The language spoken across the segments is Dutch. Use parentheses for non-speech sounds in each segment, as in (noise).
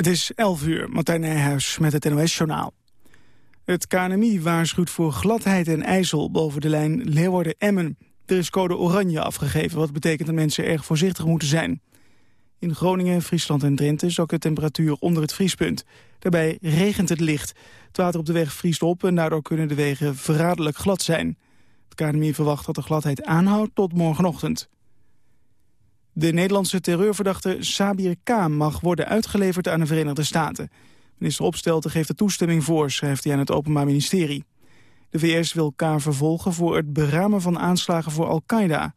Het is 11 uur, Martijn Nijhuis met het NOS-journaal. Het KNMI waarschuwt voor gladheid en ijzel boven de lijn Leeuwarden-Emmen. Er is code oranje afgegeven, wat betekent dat mensen erg voorzichtig moeten zijn. In Groningen, Friesland en Drenthe zakt de temperatuur onder het vriespunt. Daarbij regent het licht. Het water op de weg vriest op en daardoor kunnen de wegen verraderlijk glad zijn. Het KNMI verwacht dat de gladheid aanhoudt tot morgenochtend. De Nederlandse terreurverdachte Sabir K. mag worden uitgeleverd aan de Verenigde Staten. Minister Opstelten geeft er toestemming voor, schrijft hij aan het Openbaar Ministerie. De VS wil K. vervolgen voor het beramen van aanslagen voor Al-Qaeda.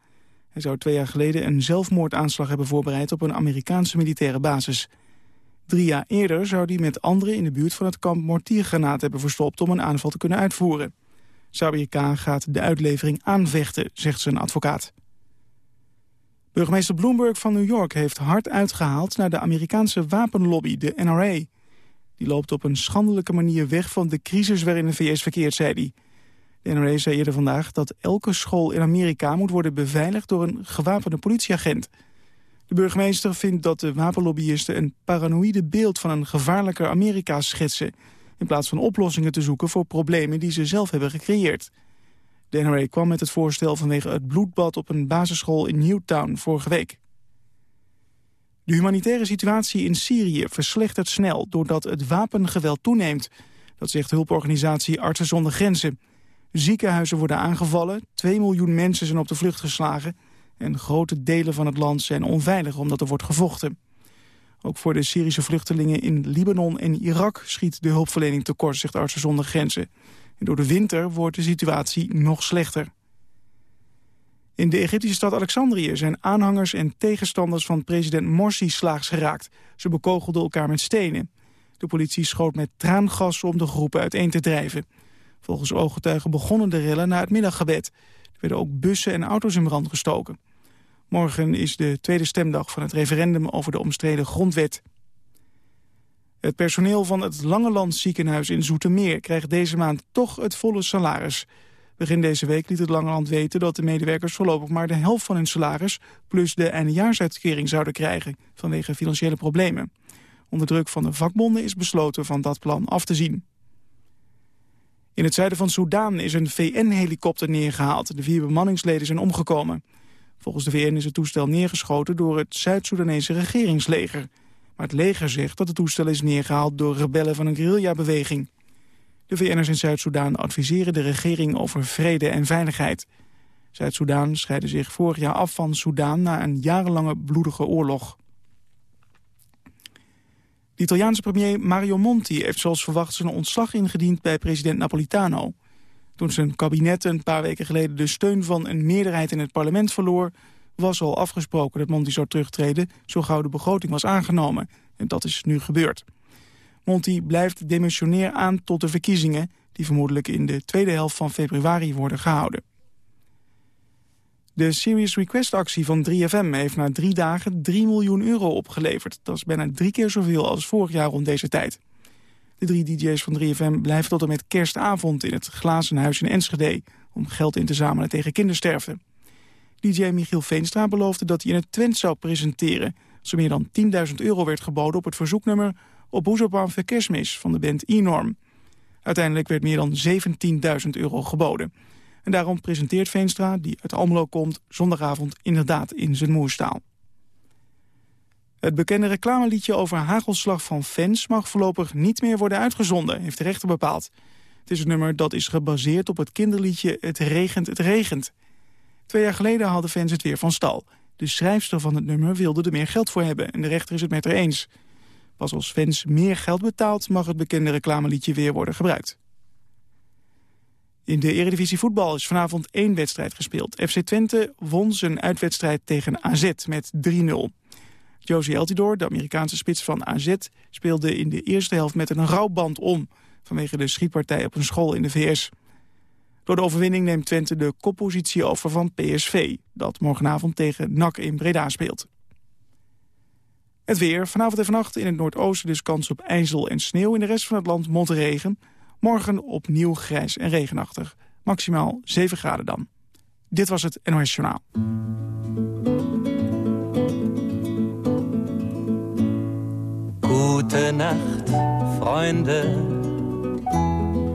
Hij zou twee jaar geleden een zelfmoordaanslag hebben voorbereid op een Amerikaanse militaire basis. Drie jaar eerder zou hij met anderen in de buurt van het kamp mortiergranaat hebben verstopt om een aanval te kunnen uitvoeren. Sabir K. gaat de uitlevering aanvechten, zegt zijn advocaat. Burgemeester Bloomberg van New York heeft hard uitgehaald naar de Amerikaanse wapenlobby, de NRA. Die loopt op een schandelijke manier weg van de crisis waarin de VS verkeert, zei hij. De NRA zei eerder vandaag dat elke school in Amerika moet worden beveiligd door een gewapende politieagent. De burgemeester vindt dat de wapenlobbyisten een paranoïde beeld van een gevaarlijker Amerika schetsen... in plaats van oplossingen te zoeken voor problemen die ze zelf hebben gecreëerd. De NRA kwam met het voorstel vanwege het bloedbad op een basisschool in Newtown vorige week. De humanitaire situatie in Syrië verslechtert snel doordat het wapengeweld toeneemt. Dat zegt hulporganisatie Artsen zonder Grenzen. Ziekenhuizen worden aangevallen, 2 miljoen mensen zijn op de vlucht geslagen... en grote delen van het land zijn onveilig omdat er wordt gevochten. Ook voor de Syrische vluchtelingen in Libanon en Irak schiet de hulpverlening tekort, zegt Artsen zonder Grenzen. En door de winter wordt de situatie nog slechter. In de Egyptische stad Alexandrië zijn aanhangers en tegenstanders van president Morsi slaags geraakt. Ze bekogelden elkaar met stenen. De politie schoot met traangas om de groepen uiteen te drijven. Volgens ooggetuigen begonnen de rellen na het middaggebed. Er werden ook bussen en auto's in brand gestoken. Morgen is de tweede stemdag van het referendum over de omstreden grondwet. Het personeel van het Langeland ziekenhuis in Zoetermeer krijgt deze maand toch het volle salaris. Begin deze week liet het Langeland weten dat de medewerkers voorlopig maar de helft van hun salaris plus de eindejaarsuitkering zouden krijgen vanwege financiële problemen. Onder druk van de vakbonden is besloten van dat plan af te zien. In het zuiden van Soedan is een VN-helikopter neergehaald. De vier bemanningsleden zijn omgekomen. Volgens de VN is het toestel neergeschoten door het Zuid-Soedanese regeringsleger. Maar het leger zegt dat het toestel is neergehaald door rebellen van een guerrillabeweging. De VN'ers in Zuid-Soedan adviseren de regering over vrede en veiligheid. Zuid-Soedan scheidde zich vorig jaar af van Soedan na een jarenlange bloedige oorlog. De Italiaanse premier Mario Monti heeft zoals verwacht zijn ontslag ingediend bij president Napolitano. Toen zijn kabinet een paar weken geleden de steun van een meerderheid in het parlement verloor, was al afgesproken dat Monti zou terugtreden zo gauw de begroting was aangenomen. En dat is nu gebeurd. Monti blijft demissionair aan tot de verkiezingen... die vermoedelijk in de tweede helft van februari worden gehouden. De Serious Request-actie van 3FM heeft na drie dagen 3 miljoen euro opgeleverd. Dat is bijna drie keer zoveel als vorig jaar rond deze tijd. De drie DJ's van 3FM blijven tot en met kerstavond in het Glazen Huis in Enschede... om geld in te zamelen tegen kindersterfte. DJ Michiel Veenstra beloofde dat hij in het Twent zou presenteren... als er meer dan 10.000 euro werd geboden op het verzoeknummer... op Boezopaan Verkeersmis van de band E-Norm. Uiteindelijk werd meer dan 17.000 euro geboden. En daarom presenteert Veenstra, die uit Almelo komt... zondagavond inderdaad in zijn moerstaal. Het bekende reclameliedje over hagelslag van fans... mag voorlopig niet meer worden uitgezonden, heeft de rechter bepaald. Het is een nummer dat is gebaseerd op het kinderliedje Het regent, het regent... Twee jaar geleden hadden fans het weer van stal. De schrijfster van het nummer wilde er meer geld voor hebben en de rechter is het met haar eens. Pas als fans meer geld betaalt mag het bekende reclameliedje weer worden gebruikt. In de Eredivisie voetbal is vanavond één wedstrijd gespeeld. FC Twente won zijn uitwedstrijd tegen AZ met 3-0. Josie Eltidoor, de Amerikaanse spits van AZ, speelde in de eerste helft met een rouwband om... vanwege de schietpartij op een school in de VS. Door de overwinning neemt Twente de koppositie over van PSV... dat morgenavond tegen NAC in Breda speelt. Het weer. Vanavond en vannacht in het noordoosten dus kans op ijzel en sneeuw. In de rest van het land motregen. Morgen opnieuw grijs en regenachtig. Maximaal 7 graden dan. Dit was het NOS Journaal. Gute Nacht, Freunde.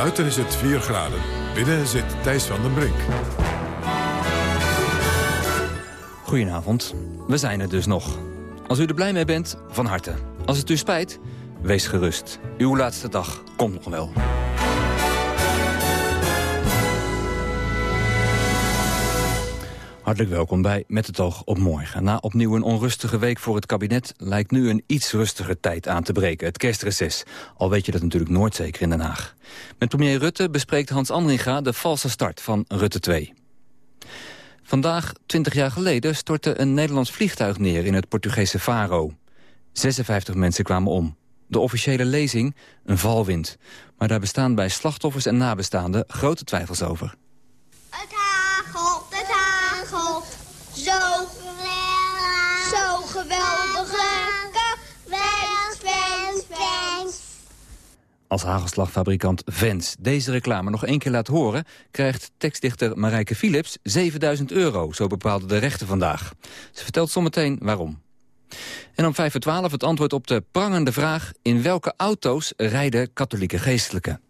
Buiten is het 4 graden, binnen zit Thijs van den Brink. Goedenavond, we zijn er dus nog. Als u er blij mee bent, van harte. Als het u spijt, wees gerust. Uw laatste dag komt nog wel. Hartelijk welkom bij Met het oog op morgen. Na opnieuw een onrustige week voor het kabinet... lijkt nu een iets rustiger tijd aan te breken, het kerstreces. Al weet je dat natuurlijk nooit zeker in Den Haag. Met premier Rutte bespreekt Hans Andringa de valse start van Rutte 2. Vandaag, 20 jaar geleden, stortte een Nederlands vliegtuig neer... in het Portugese Faro. 56 mensen kwamen om. De officiële lezing, een valwind. Maar daar bestaan bij slachtoffers en nabestaanden grote twijfels over. Als hagelslagfabrikant Vens deze reclame nog één keer laat horen... krijgt tekstdichter Marijke Philips 7000 euro, zo bepaalde de rechter vandaag. Ze vertelt zometeen waarom. En om 5 voor 12 het antwoord op de prangende vraag... in welke auto's rijden katholieke geestelijken?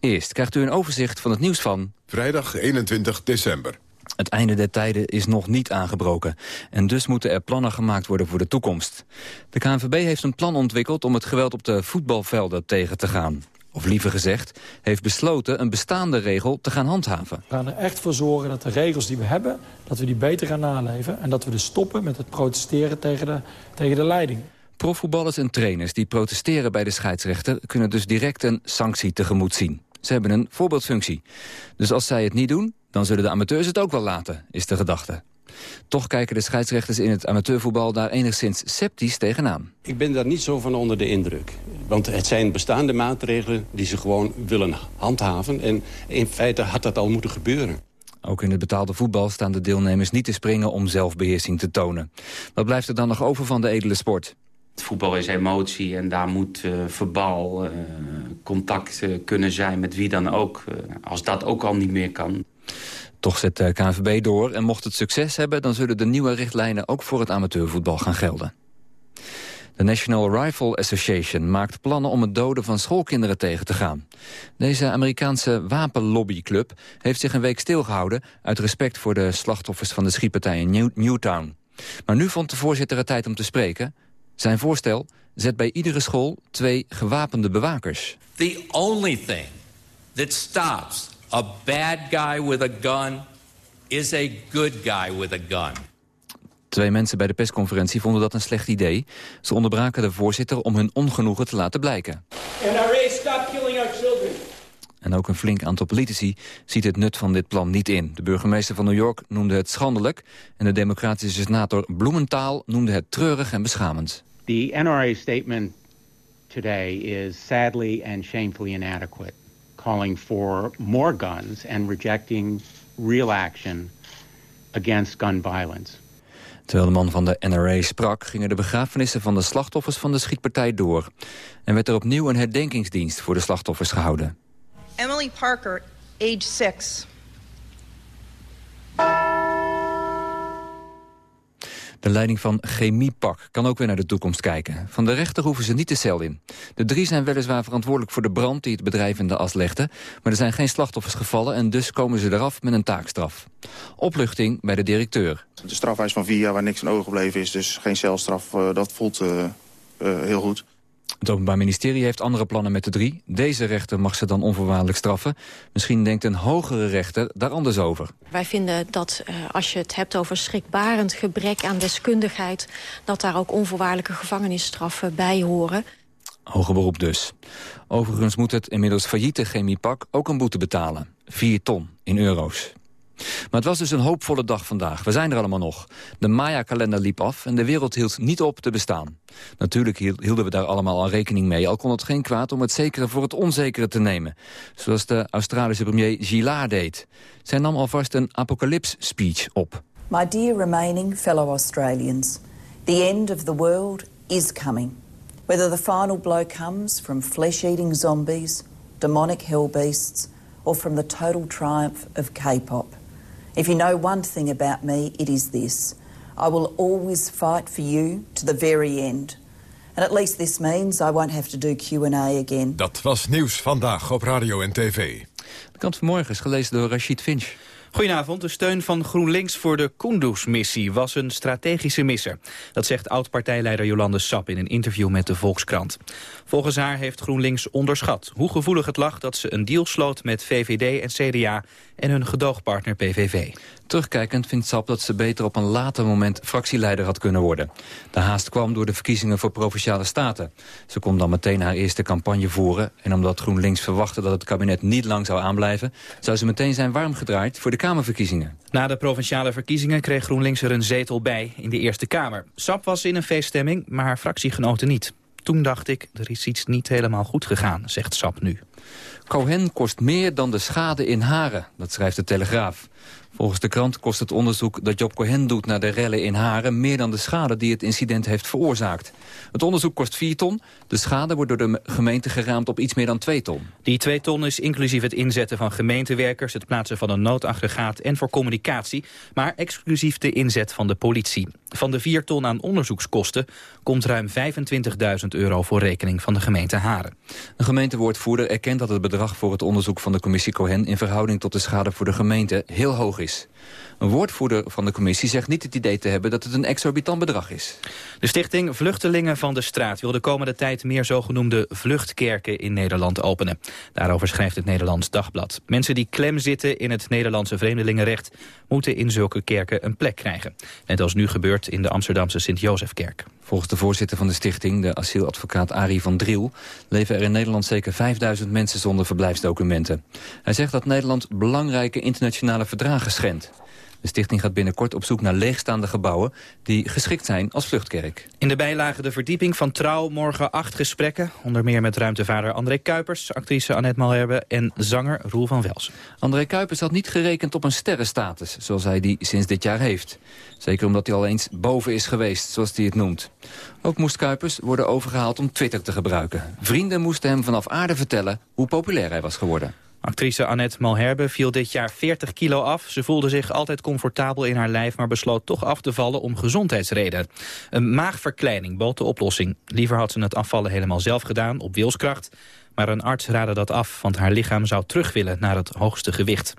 Eerst krijgt u een overzicht van het nieuws van... Vrijdag 21 december. Het einde der tijden is nog niet aangebroken. En dus moeten er plannen gemaakt worden voor de toekomst. De KNVB heeft een plan ontwikkeld om het geweld op de voetbalvelden tegen te gaan. Of liever gezegd, heeft besloten een bestaande regel te gaan handhaven. We gaan er echt voor zorgen dat de regels die we hebben... dat we die beter gaan naleven. En dat we dus stoppen met het protesteren tegen de, tegen de leiding. Profvoetballers en trainers die protesteren bij de scheidsrechter... kunnen dus direct een sanctie tegemoet zien. Ze hebben een voorbeeldfunctie. Dus als zij het niet doen, dan zullen de amateurs het ook wel laten, is de gedachte. Toch kijken de scheidsrechters in het amateurvoetbal daar enigszins sceptisch tegenaan. Ik ben daar niet zo van onder de indruk. Want het zijn bestaande maatregelen die ze gewoon willen handhaven. En in feite had dat al moeten gebeuren. Ook in het betaalde voetbal staan de deelnemers niet te springen om zelfbeheersing te tonen. Wat blijft er dan nog over van de edele sport? Het voetbal is emotie en daar moet uh, verbal uh, contact uh, kunnen zijn met wie dan ook. als dat ook al niet meer kan. Toch zet de KNVB door en mocht het succes hebben... dan zullen de nieuwe richtlijnen ook voor het amateurvoetbal gaan gelden. De National Rifle Association maakt plannen om het doden van schoolkinderen tegen te gaan. Deze Amerikaanse wapenlobbyclub heeft zich een week stilgehouden... uit respect voor de slachtoffers van de schietpartij in New Newtown. Maar nu vond de voorzitter het tijd om te spreken. Zijn voorstel zet bij iedere school twee gewapende bewakers. The only thing that stops a bad guy with a gun is a good guy with a gun. Twee mensen bij de persconferentie vonden dat een slecht idee. Ze onderbraken de voorzitter om hun ongenoegen te laten blijken. NRA, stop killing our children. En ook een flink aantal politici ziet het nut van dit plan niet in. De burgemeester van New York noemde het schandelijk... en de democratische senator Bloementaal noemde het treurig en beschamend. The NRA statement today is sadly and shamefully inadequate, calling for more guns and rejecting real action against gun violence. Terwijl de man van de NRA sprak, gingen de begrafenissen van de slachtoffers van de schietpartij door. En werd er opnieuw een herdenkingsdienst voor de slachtoffers gehouden. Emily Parker, age 6. De leiding van Chemiepak kan ook weer naar de toekomst kijken. Van de rechter hoeven ze niet de cel in. De drie zijn weliswaar verantwoordelijk voor de brand die het bedrijf in de as legde. Maar er zijn geen slachtoffers gevallen en dus komen ze eraf met een taakstraf. Opluchting bij de directeur. De strafeis van vier jaar waar niks aan overgebleven is, dus geen celstraf, uh, dat voelt uh, uh, heel goed. Het Openbaar Ministerie heeft andere plannen met de drie. Deze rechter mag ze dan onvoorwaardelijk straffen. Misschien denkt een hogere rechter daar anders over. Wij vinden dat uh, als je het hebt over schrikbarend gebrek aan deskundigheid... dat daar ook onvoorwaardelijke gevangenisstraffen bij horen. Hoger beroep dus. Overigens moet het inmiddels failliete chemiepak ook een boete betalen. 4 ton in euro's. Maar het was dus een hoopvolle dag vandaag. We zijn er allemaal nog. De Maya-kalender liep af en de wereld hield niet op te bestaan. Natuurlijk hielden we daar allemaal aan rekening mee... al kon het geen kwaad om het zekere voor het onzekere te nemen. Zoals de Australische premier Gillard deed. Zij nam alvast een apocalypse-speech op. My dear remaining fellow Australians... the end of the world is coming. Whether the final blow comes from flesh-eating zombies, demonic hell beasts... or from the total triumph of K-pop... If you know one thing about me, it is this. I will always fight for you to the very end. And at least this means I won't have to do Q&A again. Dat was Nieuws Vandaag op Radio en TV. De kant vanmorgen is gelezen door Rachid Finch. Goedenavond. De steun van GroenLinks voor de Kunduz-missie was een strategische misser. Dat zegt oud-partijleider Jolande Sap in een interview met de Volkskrant. Volgens haar heeft GroenLinks onderschat hoe gevoelig het lag... dat ze een deal sloot met VVD en CDA en hun gedoogpartner PVV. Terugkijkend vindt Sap dat ze beter op een later moment fractieleider had kunnen worden. De haast kwam door de verkiezingen voor Provinciale Staten. Ze kon dan meteen haar eerste campagne voeren... en omdat GroenLinks verwachtte dat het kabinet niet lang zou aanblijven... zou ze meteen zijn warm gedraaid voor de Kamerverkiezingen. Na de Provinciale verkiezingen kreeg GroenLinks er een zetel bij in de Eerste Kamer. Sap was in een feeststemming, maar haar fractiegenoten niet. Toen dacht ik, er is iets niet helemaal goed gegaan, zegt Sap nu. Cohen kost meer dan de schade in Haren, dat schrijft de Telegraaf. Volgens de krant kost het onderzoek dat Job Cohen doet naar de rellen in Haren... meer dan de schade die het incident heeft veroorzaakt. Het onderzoek kost 4 ton. De schade wordt door de gemeente geraamd op iets meer dan 2 ton. Die 2 ton is inclusief het inzetten van gemeentewerkers... het plaatsen van een noodaggregaat en voor communicatie... maar exclusief de inzet van de politie. Van de 4 ton aan onderzoekskosten komt ruim 25.000 euro voor rekening van de gemeente Haren. Een gemeentewoordvoerder erkent dat het bedrag voor het onderzoek van de commissie Cohen... in verhouding tot de schade voor de gemeente heel hoog is. is. Een woordvoerder van de commissie zegt niet het idee te hebben dat het een exorbitant bedrag is. De stichting Vluchtelingen van de Straat wil de komende tijd meer zogenoemde vluchtkerken in Nederland openen. Daarover schrijft het Nederlands Dagblad. Mensen die klem zitten in het Nederlandse vreemdelingenrecht moeten in zulke kerken een plek krijgen. Net als nu gebeurt in de Amsterdamse Sint-Jozefkerk. Volgens de voorzitter van de stichting, de asieladvocaat Arie van Driel... leven er in Nederland zeker 5000 mensen zonder verblijfsdocumenten. Hij zegt dat Nederland belangrijke internationale verdragen schendt. De stichting gaat binnenkort op zoek naar leegstaande gebouwen... die geschikt zijn als vluchtkerk. In de bijlage de verdieping van Trouw morgen acht gesprekken. Onder meer met ruimtevader André Kuipers, actrice Annette Malherbe... en zanger Roel van Velsen. André Kuipers had niet gerekend op een sterrenstatus... zoals hij die sinds dit jaar heeft. Zeker omdat hij al eens boven is geweest, zoals hij het noemt. Ook moest Kuipers worden overgehaald om Twitter te gebruiken. Vrienden moesten hem vanaf aarde vertellen hoe populair hij was geworden. Actrice Annette Malherbe viel dit jaar 40 kilo af. Ze voelde zich altijd comfortabel in haar lijf... maar besloot toch af te vallen om gezondheidsreden. Een maagverkleining bood de oplossing. Liever had ze het afvallen helemaal zelf gedaan, op wilskracht. Maar een arts raadde dat af, want haar lichaam zou terug willen naar het hoogste gewicht.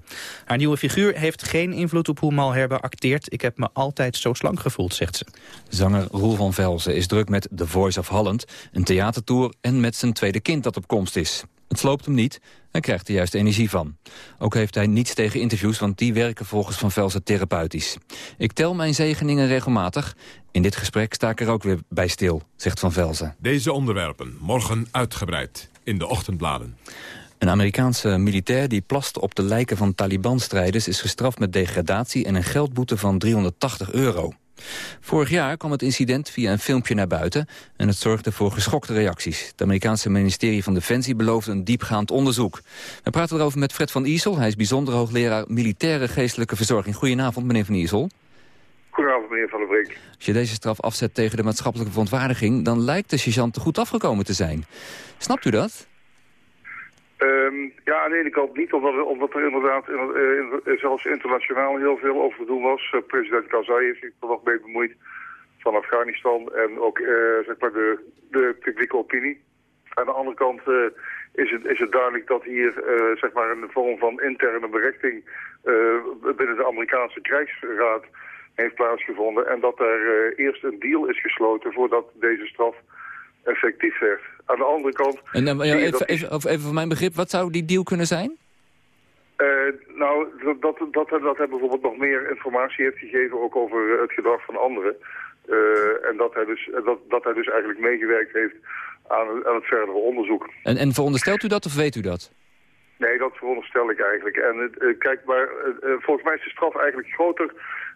Haar nieuwe figuur heeft geen invloed op hoe Malherbe acteert. Ik heb me altijd zo slank gevoeld, zegt ze. Zanger Roel van Velzen is druk met The Voice of Holland, een theatertour en met zijn tweede kind dat op komst is. Het sloopt hem niet, hij krijgt er juist energie van. Ook heeft hij niets tegen interviews, want die werken volgens Van Velzen therapeutisch. Ik tel mijn zegeningen regelmatig. In dit gesprek sta ik er ook weer bij stil, zegt Van Velzen. Deze onderwerpen morgen uitgebreid in de ochtendbladen. Een Amerikaanse militair die plaste op de lijken van Taliban-strijders... is gestraft met degradatie en een geldboete van 380 euro. Vorig jaar kwam het incident via een filmpje naar buiten... en het zorgde voor geschokte reacties. Het Amerikaanse ministerie van Defensie beloofde een diepgaand onderzoek. We praten erover met Fred van Iersel. Hij is bijzonder hoogleraar militaire geestelijke verzorging. Goedenavond, meneer van Iersel. Goedenavond, meneer Van der Brink. Als je deze straf afzet tegen de maatschappelijke verontwaardiging... dan lijkt de sergeant goed afgekomen te zijn. Snapt u dat? Um, ja, aan de ene kant niet, omdat, er inderdaad uh, zelfs internationaal heel veel over te doen was. Uh, president Karzai heeft zich er nog mee bemoeid van Afghanistan en ook uh, zeg maar de, de publieke opinie. Aan de andere kant is, het, is het duidelijk dat hier zeg maar een vorm van interne berechting binnen de Amerikaanse krijgsraad heeft plaatsgevonden. En dat er eerst een deal is gesloten voordat deze straf effectief werd. Aan de andere kant... En, ja, even, even, even voor mijn begrip, wat zou die deal kunnen zijn? Uh, nou, dat, dat, dat, dat hij bijvoorbeeld nog meer informatie heeft gegeven ook over het gedrag van anderen. Uh, en dat hij, dus, dat, dat hij dus eigenlijk meegewerkt heeft aan, aan het verdere onderzoek. En, en veronderstelt u dat of weet u dat? Nee, dat, veronderstel ik eigenlijk. En eh, kijk, maar eh, eh, volgens mij is de straf eigenlijk groter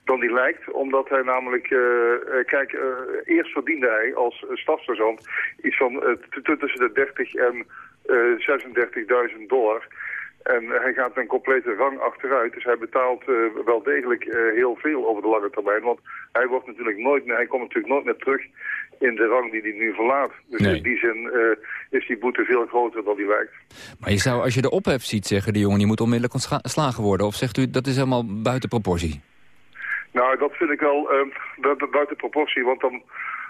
dan die lijkt. Omdat hij namelijk, eh, eh, kijk, eh, eerst verdiende hij als stafsergeant iets van tussen de 30 en eh 36.000 dollar. En hij gaat een complete rang achteruit. Dus hij betaalt wel degelijk heel veel over de lange termijn. Want hij, wordt natuurlijk nooit meer, hij komt natuurlijk nooit meer terug in de rang die hij nu verlaat. Dus Nee. in die zin is die boete veel groter dan die lijkt. Maar je zou, als je de ophef ziet, zeggen die jongen... die moet onmiddellijk ontslagen worden. Of zegt u, dat is helemaal buiten proportie? Nou, dat vind ik wel eh, bu- buiten proportie, want dan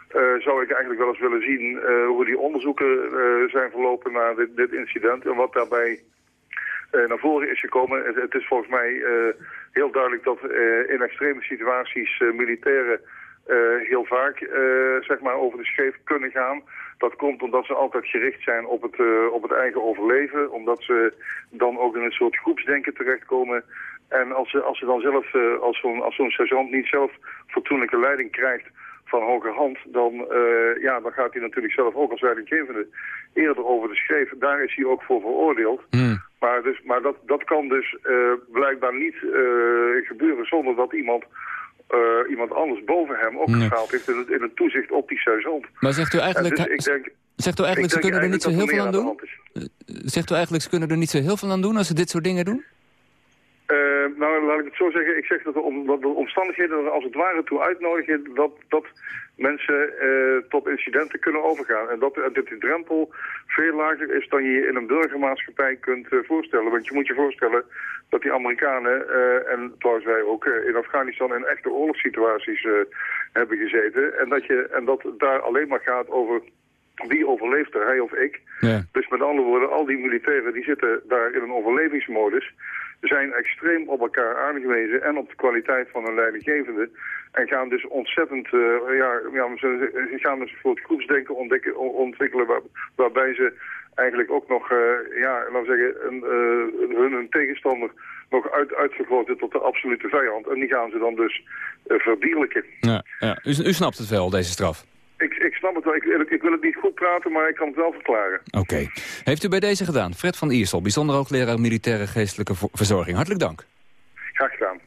eh, zou ik eigenlijk wel eens willen zien eh, hoe die onderzoeken eh, zijn verlopen naar dit, incident en wat daarbij naar voren is gekomen. Het, is volgens mij heel duidelijk dat in extreme situaties militairen heel vaak zeg maar over de scheef kunnen gaan. Dat komt omdat ze altijd gericht zijn op het, op het eigen overleven. Omdat ze dan ook in een soort groepsdenken terechtkomen. En als ze, als ze dan zelf, eh, als zo'n als zo'n sergeant niet zelf fatsoenlijke leiding krijgt van hoge hand, dan, eh, ja, dan gaat hij natuurlijk zelf ook als leidinggevende eerder over de schreef. Daar is hij ook voor veroordeeld. Maar, dus, maar dat, dat kan dus eh, blijkbaar niet gebeuren zonder dat iemand, iemand anders boven hem ook geschaald heeft in het, in het toezicht op die sergeant. Maar zegt u eigenlijk... En dus ik denk, Zegt u eigenlijk, ze kunnen er niet zo heel veel aan doen? Zegt u eigenlijk, ze kunnen er niet zo heel veel aan doen als ze dit soort dingen doen? Eh, nou, laat ik het zo zeggen. Ik zeg dat, de om, dat de omstandigheden er als het ware toe uitnodigen dat, dat mensen eh, tot incidenten kunnen overgaan. En dat, dat die drempel veel lager is dan je je in een burgermaatschappij kunt eh, voorstellen. Want je moet je voorstellen dat die Amerikanen, en trouwens wij ook in Afghanistan in echte oorlogssituaties hebben gezeten. En dat, je, en dat het daar alleen maar gaat over wie overleeft er, hij of ik. Ja. Dus met andere woorden, al die militairen die zitten daar in een overlevingsmodus, zijn extreem op elkaar aangewezen en op de kwaliteit van hun leidinggevende. En gaan dus ontzettend, eh, ja, ja, ze, ze gaan dus een soort groepsdenken ontwikkelen waar- waarbij ze eigenlijk ook nog, eh, ja, laten we zeggen, een, eh, hun, hun tegenstander nog uit, uitvergroten tot de absolute vijand. En die gaan ze dan dus eh, verdierlijken. Ja, ja. U, u snapt het wel, deze straf? Ik, ik snap het wel. Ik, ik, ik wil het niet goed praten, maar ik kan het wel verklaren. Oké. Heeft u bij deze gedaan? Fred van Iersel, bijzonder hoogleraar militaire geestelijke verzorging. Hartelijk dank. Graag gedaan.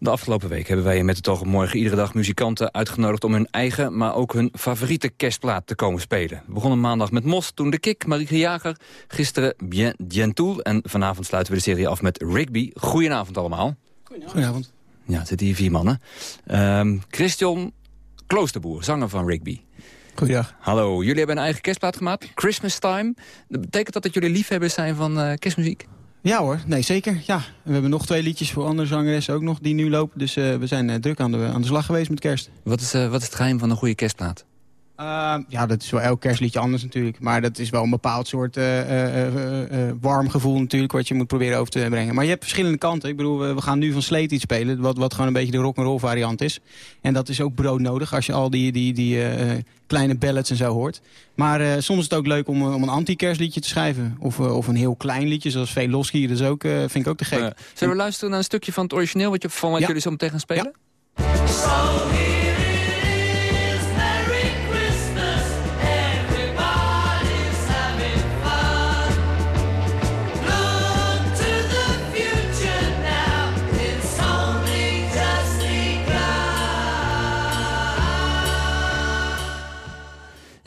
De afgelopen week hebben wij in met het oog op morgen iedere dag muzikanten uitgenodigd om hun eigen, maar ook hun favoriete kerstplaat te komen spelen. We begonnen maandag met Mos, toen de Kik, Marieke Jager, gisteren Bien Gentoul en vanavond sluiten we de serie af met Rigby. Goedenavond allemaal. Goedenavond. Ja, het zitten hier vier mannen. Ehm, Christian Kloosterboer, zanger van Rigby. Goeiedag. Hallo, jullie hebben een eigen kerstplaat gemaakt, Christmas Time. Dat betekent dat dat jullie liefhebbers zijn van eh, kerstmuziek? Ja hoor, nee zeker. Ja. We hebben nog twee liedjes voor andere zangeressen ook nog die nu lopen. Dus eh, we zijn eh, druk aan de, aan de slag geweest met kerst. Wat is, wat is het geheim van een goede kerstplaat? Uh, ja, dat is wel elk kerstliedje anders natuurlijk. Maar dat is wel een bepaald soort uh, uh, warm gevoel natuurlijk... wat je moet proberen over te brengen. Maar je hebt verschillende kanten. Ik bedoel, we gaan nu van Sleet iets spelen... wat, wat gewoon een beetje de rock'n'roll variant is. En dat is ook broodnodig als je al die, die, die kleine ballads en zo hoort. Maar soms is het ook leuk om, om een anti-kerstliedje te schrijven. Of, of een heel klein liedje, zoals Veloski. Dat is ook, vind ik ook te gek. zullen we luisteren naar een stukje van het origineel... Wat je, van wat ja. jullie zo meteen gaan spelen? Ja.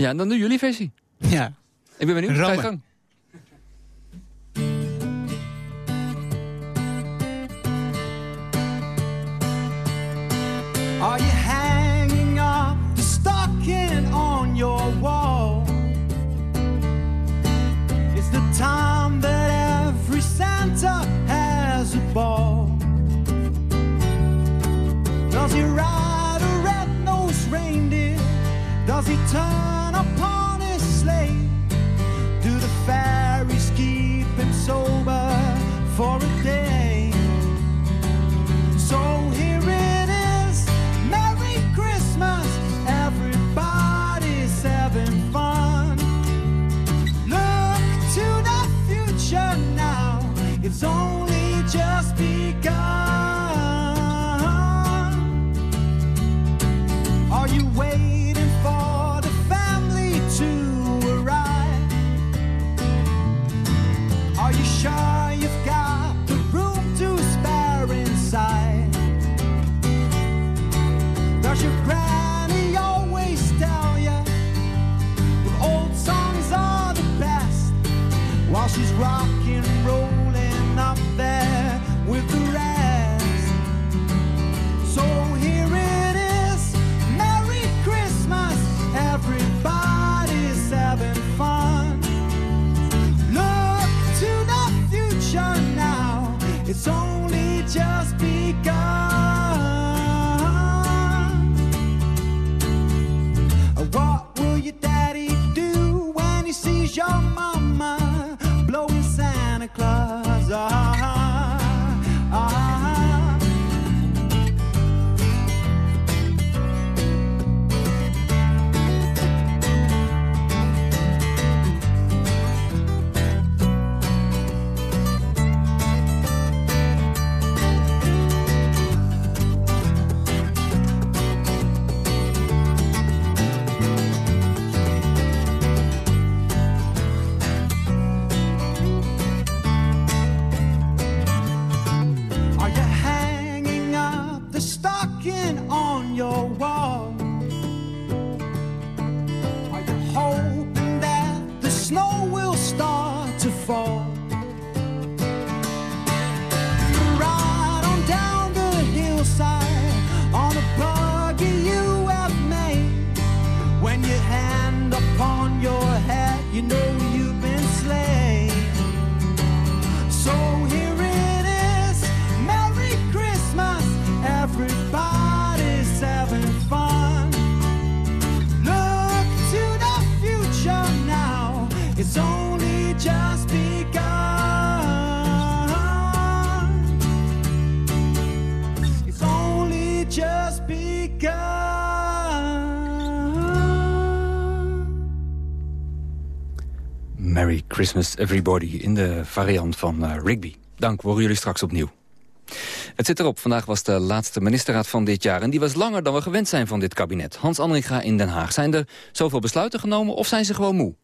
Ja, en dan doen jullie versie. Ja. Ik ben benieuwd. Ga Christmas Everybody in de variant van eh, Rigby. Dank, we horen jullie straks opnieuw. Het zit erop. Vandaag was de laatste ministerraad van dit jaar. En die was langer dan we gewend zijn van dit kabinet. Hans Andringa in Den Haag. Zijn er zoveel besluiten genomen of zijn ze gewoon moe?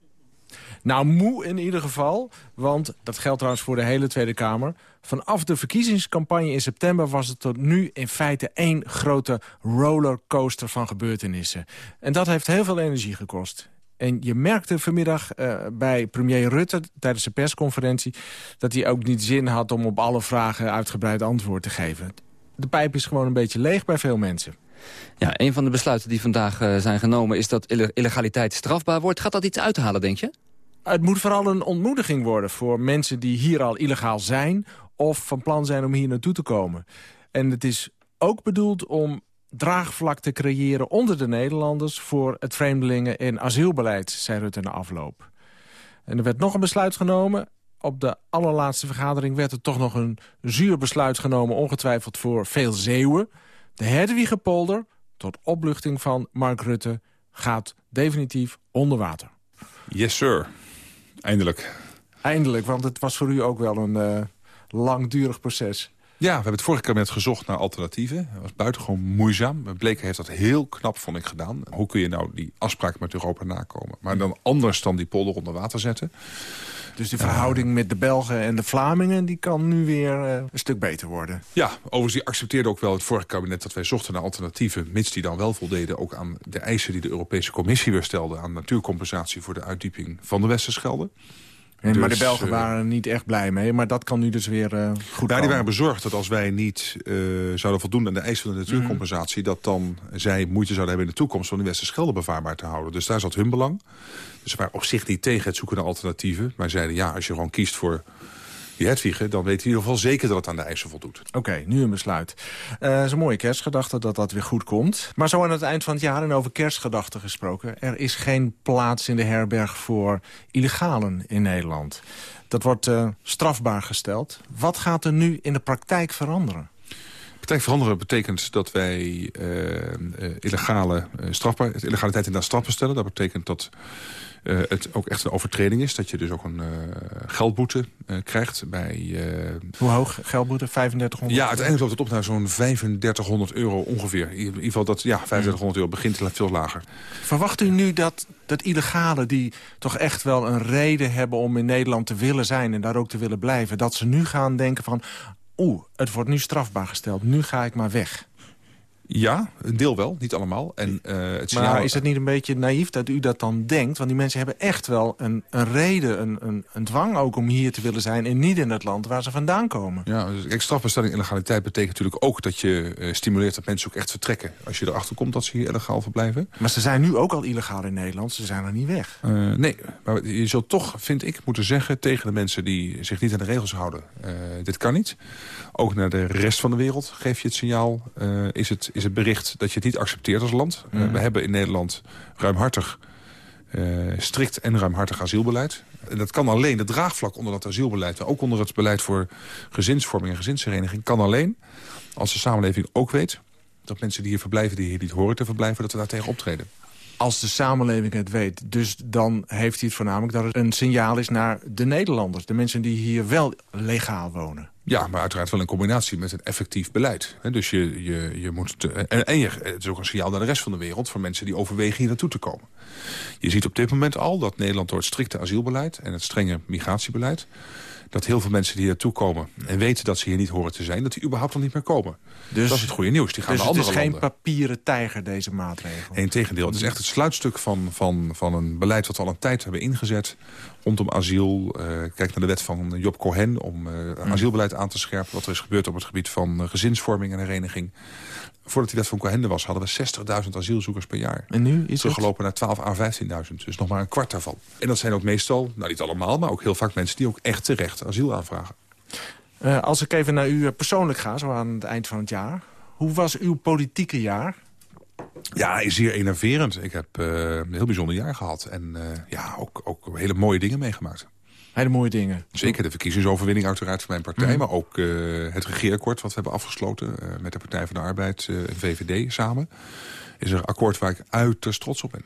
Nou, moe in ieder geval. Want, dat geldt trouwens voor de hele Tweede Kamer... vanaf de verkiezingscampagne in september was het tot nu in feite één grote rollercoaster van gebeurtenissen. En dat heeft heel veel energie gekost. En je merkte vanmiddag eh, bij premier Rutte tijdens de persconferentie... dat hij ook niet zin had om op alle vragen uitgebreid antwoord te geven. De pijp is gewoon een beetje leeg bij veel mensen. Ja, een van de besluiten die vandaag eh, zijn genomen... is dat ille- illegaliteit strafbaar wordt. Gaat dat iets uithalen, denk je? Het moet vooral een ontmoediging worden voor mensen die hier al illegaal zijn... of van plan zijn om hier naartoe te komen. En het is ook bedoeld om draagvlak te creëren onder de Nederlanders... voor het vreemdelingen- en asielbeleid, zei Rutte na afloop. En er werd nog een besluit genomen. Op de allerlaatste vergadering werd er toch nog een zuur besluit genomen... ongetwijfeld voor veel Zeeuwen. De Hedwiegepolder, tot opluchting van Mark Rutte... gaat definitief onder water. Yes, sir. Eindelijk. Eindelijk, want het was voor u ook wel een eh, langdurig proces. Ja, we hebben het vorige kabinet gezocht naar alternatieven. Het was buitengewoon moeizaam. Bleken heeft dat heel knap, vond ik, gedaan. Hoe kun je nou die afspraken met Europa nakomen? Maar dan anders dan die polder onder water zetten. Dus de verhouding met de Belgen en de Vlamingen... die kan nu weer eh, een stuk beter worden. Ja, overigens die accepteerde ook wel het vorige kabinet... dat wij zochten naar alternatieven, mits die dan wel voldeden... ook aan de eisen die de Europese Commissie weer stelde... aan natuurcompensatie voor de uitdieping van de Westerschelde. En, maar de Dus, Belgen eh, waren er niet echt blij mee. Maar dat kan nu dus weer eh, goed Ja, die waren bezorgd dat als wij niet eh, zouden voldoen aan de eisen van de natuurcompensatie... dat dan zij moeite zouden hebben in de toekomst om de Westerschelde bevaarbaar te houden. Dus daar zat hun belang. Dus ze waren op zich niet tegen het zoeken naar alternatieven. Maar zeiden, ja, als je gewoon kiest voor die dan weet je in ieder geval zeker dat het aan de eisen voldoet. Oké, nu een besluit. Eh is een mooie kerstgedachte dat dat weer goed komt. Maar zo aan het eind van het jaar en over kerstgedachten gesproken... er is geen plaats in de herberg voor illegalen in Nederland. Dat wordt eh, strafbaar gesteld. Wat gaat er nu in de praktijk veranderen? Veranderen betekent dat wij eh, eh, illegale, eh, strafbaar, illegaliteit inderdaad strafbaar stellen. Dat betekent dat het ook echt een overtreding is. Dat je dus ook een geldboete krijgt bij... Hoe hoog geldboete? 3500? ja, uiteindelijk loopt het op naar zo'n 3500 euro ongeveer. In ieder geval, dat, ja, 3500 euro begint veel lager. Verwacht u nu dat, dat illegalen die toch echt wel een reden hebben om in Nederland te willen zijn... en daar ook te willen blijven, dat ze nu gaan denken van... oeh, het wordt nu strafbaar gesteld, nu ga ik maar weg. Ja, een deel wel, niet allemaal. En, uh, het signaal... Maar is het niet een beetje naïef dat u dat dan denkt? Want die mensen hebben echt wel een, een reden, een, een, een dwang ook om hier te willen zijn... en niet in het land waar ze vandaan komen. Ja, dus strafbestelling illegaliteit betekent natuurlijk ook dat je uh, stimuleert... dat mensen ook echt vertrekken als je erachter komt dat ze hier illegaal verblijven. Maar ze zijn nu ook al illegaal in Nederland, ze zijn er niet weg. Uh, nee, maar je zult toch, vind ik, moeten zeggen tegen de mensen die zich niet aan de regels houden... dit kan niet. Ook naar de rest van de wereld geef je het signaal, is het is het bericht dat je het niet accepteert als land. Mm -hmm. we hebben in Nederland ruimhartig, uh, strikt en ruimhartig asielbeleid. En dat kan alleen, de draagvlak onder dat asielbeleid... ook onder het beleid voor gezinsvorming en gezinshereniging... kan alleen als de samenleving ook weet... dat mensen die hier verblijven, die hier niet horen te verblijven... dat we daartegen optreden. Als de samenleving het weet, dus dan heeft hij het voornamelijk... dat het een signaal is naar de Nederlanders. De mensen die hier wel legaal wonen. Ja, maar uiteraard wel in combinatie met een effectief beleid. Dus je, je, je moet en, en je, het is ook een signaal naar de rest van de wereld... voor mensen die overwegen hier naartoe te komen. Je ziet op dit moment al dat Nederland door het strikte asielbeleid... en het strenge migratiebeleid dat heel veel mensen die hier naartoe komen... en weten dat ze hier niet horen te zijn... dat die überhaupt nog niet meer komen. Dus, dat is het goede nieuws. Die gaan dus naar andere het is landen. geen papieren tijger, deze maatregel? Nee, integendeel. Het is echt het sluitstuk van, van, van een beleid... wat we al een tijd hebben ingezet rondom asiel. Uh, kijk naar de wet van Job Cohen om uh, Mm. asielbeleid aan te scherpen. Wat er is gebeurd op het gebied van uh, gezinsvorming en hereniging. Voordat die wet van Cohen was, hadden we 60.000 asielzoekers per jaar. En nu is Teruggelopen naar 12 à 15.000. Dus nog maar een kwart daarvan. En dat zijn ook meestal, nou niet allemaal... maar ook heel vaak mensen die ook echt terecht asiel aanvragen. Uh, als ik even naar u persoonlijk ga, zo aan het eind van het jaar. Hoe was uw politieke jaar? Ja, zeer enerverend. Ik heb uh, een heel bijzonder jaar gehad. En uh, ja, ook, ook hele mooie dingen meegemaakt. Hele mooie dingen. Zeker de verkiezingsoverwinning uiteraard van mijn partij. Mm. Maar ook uh, het regeerakkoord wat we hebben afgesloten... met de Partij van de Arbeid en VVD samen. Is een akkoord waar ik uiterst trots op ben.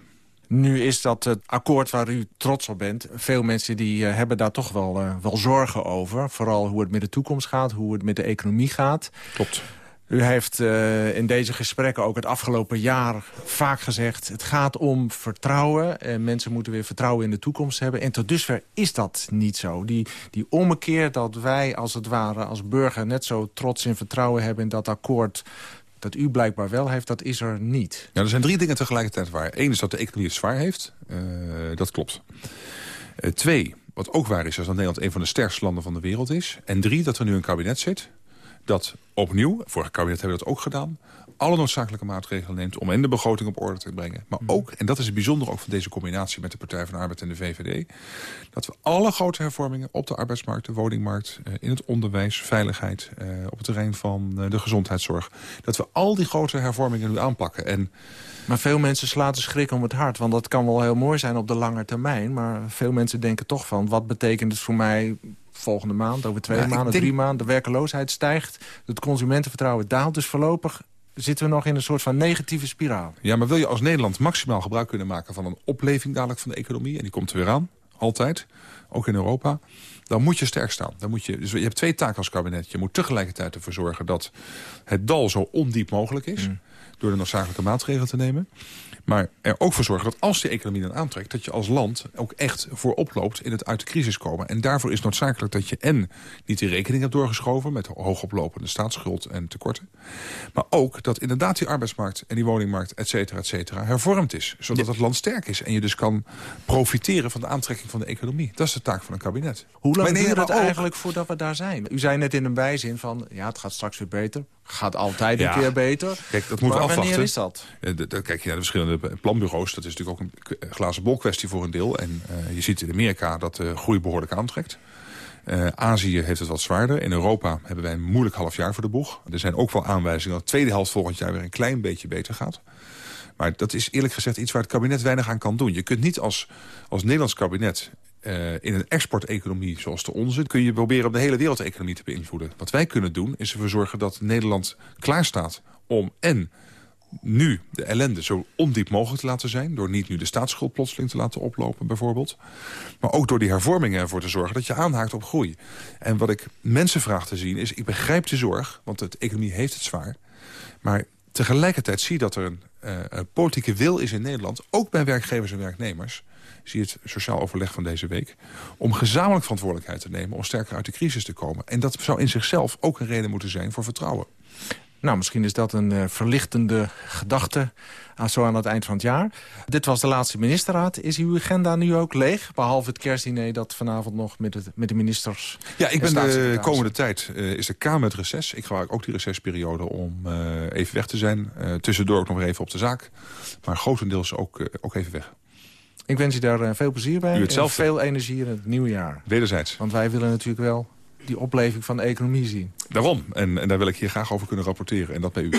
Nu is dat het akkoord waar u trots op bent. Veel mensen die hebben daar toch wel, wel zorgen over. Vooral hoe het met de toekomst gaat, hoe het met de economie gaat. Klopt. U heeft uh, in deze gesprekken ook het afgelopen jaar vaak gezegd... het gaat om vertrouwen en mensen moeten weer vertrouwen in de toekomst hebben. En tot dusver is dat niet zo. Die, die ommekeer dat wij als het ware als burger net zo trots en vertrouwen hebben... in dat akkoord dat u blijkbaar wel heeft, dat is er niet. Ja, er zijn drie dingen tegelijkertijd waar. Eén is dat de economie het zwaar heeft. Uh, dat klopt. Uh, twee, wat ook waar is, is dat Nederland een van de sterkste landen van de wereld is. En drie, dat er nu een kabinet zit dat opnieuw, vorig kabinet hebben we dat ook gedaan... alle noodzakelijke maatregelen neemt om en de begroting op orde te brengen. Maar ook, en dat is het bijzondere ook van deze combinatie... met de Partij van de Arbeid en de VVD... dat we alle grote hervormingen op de arbeidsmarkt, de woningmarkt... in het onderwijs, veiligheid, op het terrein van de gezondheidszorg... dat we al die grote hervormingen nu aanpakken. En maar veel mensen slaan de schrik om het hart. Want dat kan wel heel mooi zijn op de lange termijn. Maar veel mensen denken toch van... wat betekent het voor mij volgende maand, over twee Ja, maanden, denk- drie maanden. De werkeloosheid stijgt, het consumentenvertrouwen daalt. Dus voorlopig zitten we nog in een soort van negatieve spiraal. Ja, maar wil je als Nederland maximaal gebruik kunnen maken... van een opleving dadelijk van de economie... en die komt er weer aan, altijd, ook in Europa... dan moet je sterk staan. Dan moet je, dus je hebt twee taken als kabinet. Je moet tegelijkertijd ervoor zorgen dat het dal zo ondiep mogelijk is... door de noodzakelijke maatregelen te nemen. Maar er ook voor zorgen dat als die economie dan aantrekt... dat je als land ook echt voorop loopt in het uit de crisis komen. En daarvoor is noodzakelijk dat je en niet de rekening hebt doorgeschoven... met hoogoplopende staatsschuld en tekorten. Maar ook dat inderdaad die arbeidsmarkt en die woningmarkt, et cetera, et cetera... hervormd is, zodat het land sterk is. En je dus kan profiteren van de aantrekking van de economie. Dat is de taak van een kabinet. Hoe lang duurt het ook- eigenlijk voordat we daar zijn? U zei net in een bijzin van, ja, het gaat straks weer beter. Gaat altijd Ja. een keer beter. Kijk, dat moeten we afwachten. wanneer is dat? Eh, de- kijk je naar de verschillende planbureaus. Dat is natuurlijk ook een glazen bol kwestie voor een deel. En eh, je ziet in Amerika dat de groei behoorlijk aantrekt. Eh, Azië heeft het wat zwaarder. In Europa hebben wij een moeilijk half jaar voor de boeg. Er zijn ook wel aanwijzingen dat de tweede helft volgend jaar weer een klein beetje beter gaat. Maar dat is eerlijk gezegd iets waar het kabinet weinig aan kan doen. Je kunt niet als, als Nederlands kabinet eh, in een exporteconomie zoals de onze... kun je proberen om de hele wereldeconomie te beïnvloeden. Wat wij kunnen doen is ervoor zorgen dat Nederland klaarstaat om en nu de ellende zo ondiep mogelijk te laten zijn... door niet nu de staatsschuld plotseling te laten oplopen bijvoorbeeld... maar ook door die hervormingen ervoor te zorgen dat je aanhaakt op groei. En wat ik mensen vraag te zien is, ik begrijp de zorg... want de economie heeft het zwaar... maar tegelijkertijd zie je dat er een, eh, een politieke wil is in Nederland... ook bij werkgevers en werknemers zie het sociaal overleg van deze week... om gezamenlijk verantwoordelijkheid te nemen... om sterker uit de crisis te komen. En dat zou in zichzelf ook een reden moeten zijn voor vertrouwen. Nou, misschien is dat een eh, verlichtende gedachte aan, zo aan het eind van het jaar. Dit was de laatste ministerraad. Is uw agenda nu ook leeg? Behalve het kerstdiner dat vanavond nog met, het, met de ministers... Ja, ik en ben de komende tijd eh, is de Kamer het reces. Ik gebruik ook die recesperiode om eh, even weg te zijn. Tussendoor ook nog even op de zaak. Maar grotendeels ook, ook even weg. Ik wens u daar eh, veel plezier bij. U hetzelfde. En veel energie in het nieuwe jaar. Wederzijds. Want wij willen natuurlijk wel die opleving van de economie zien. Daarom. En, en daar wil ik hier graag over kunnen rapporteren. En dat bij u.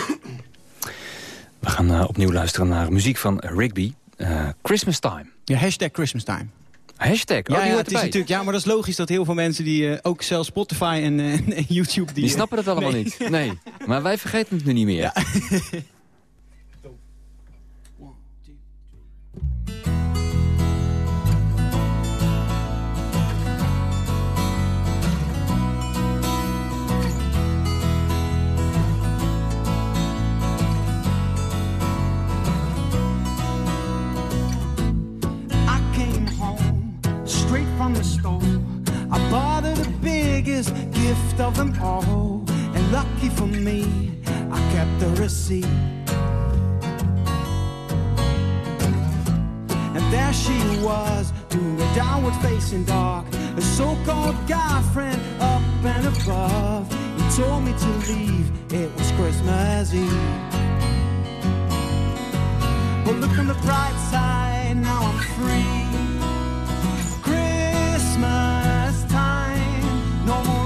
We gaan eh, opnieuw luisteren naar muziek van Rigby. Eh, Christmas Time. Ja, hashtag Christmas time. Hashtag, oh, ja, ja, het is natuurlijk, ja, maar dat is logisch dat heel veel mensen die eh, ook zelfs Spotify en, eh, en (laughs) YouTube... Die, Die snappen het allemaal Nee. niet. Nee, maar wij vergeten het nu niet meer. I (laughs) from the store. I bought her the biggest gift of them all. And lucky for me, I kept the receipt. And there she was, doing a downward facing dog. A so called guy friend up and above. He told me to leave, it was Christmas Eve. But look on the bright side, now I'm free. No more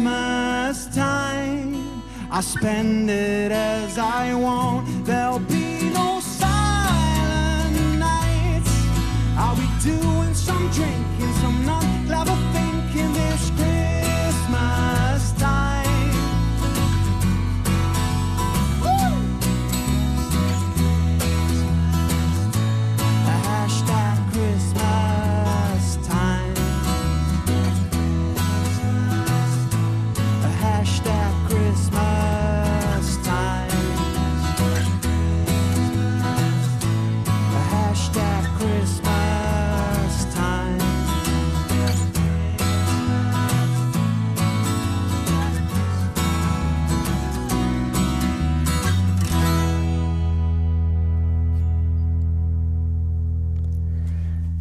Christmas time. I spend it as I want. There'll be no silent nights. I'll be doing some drinking, some non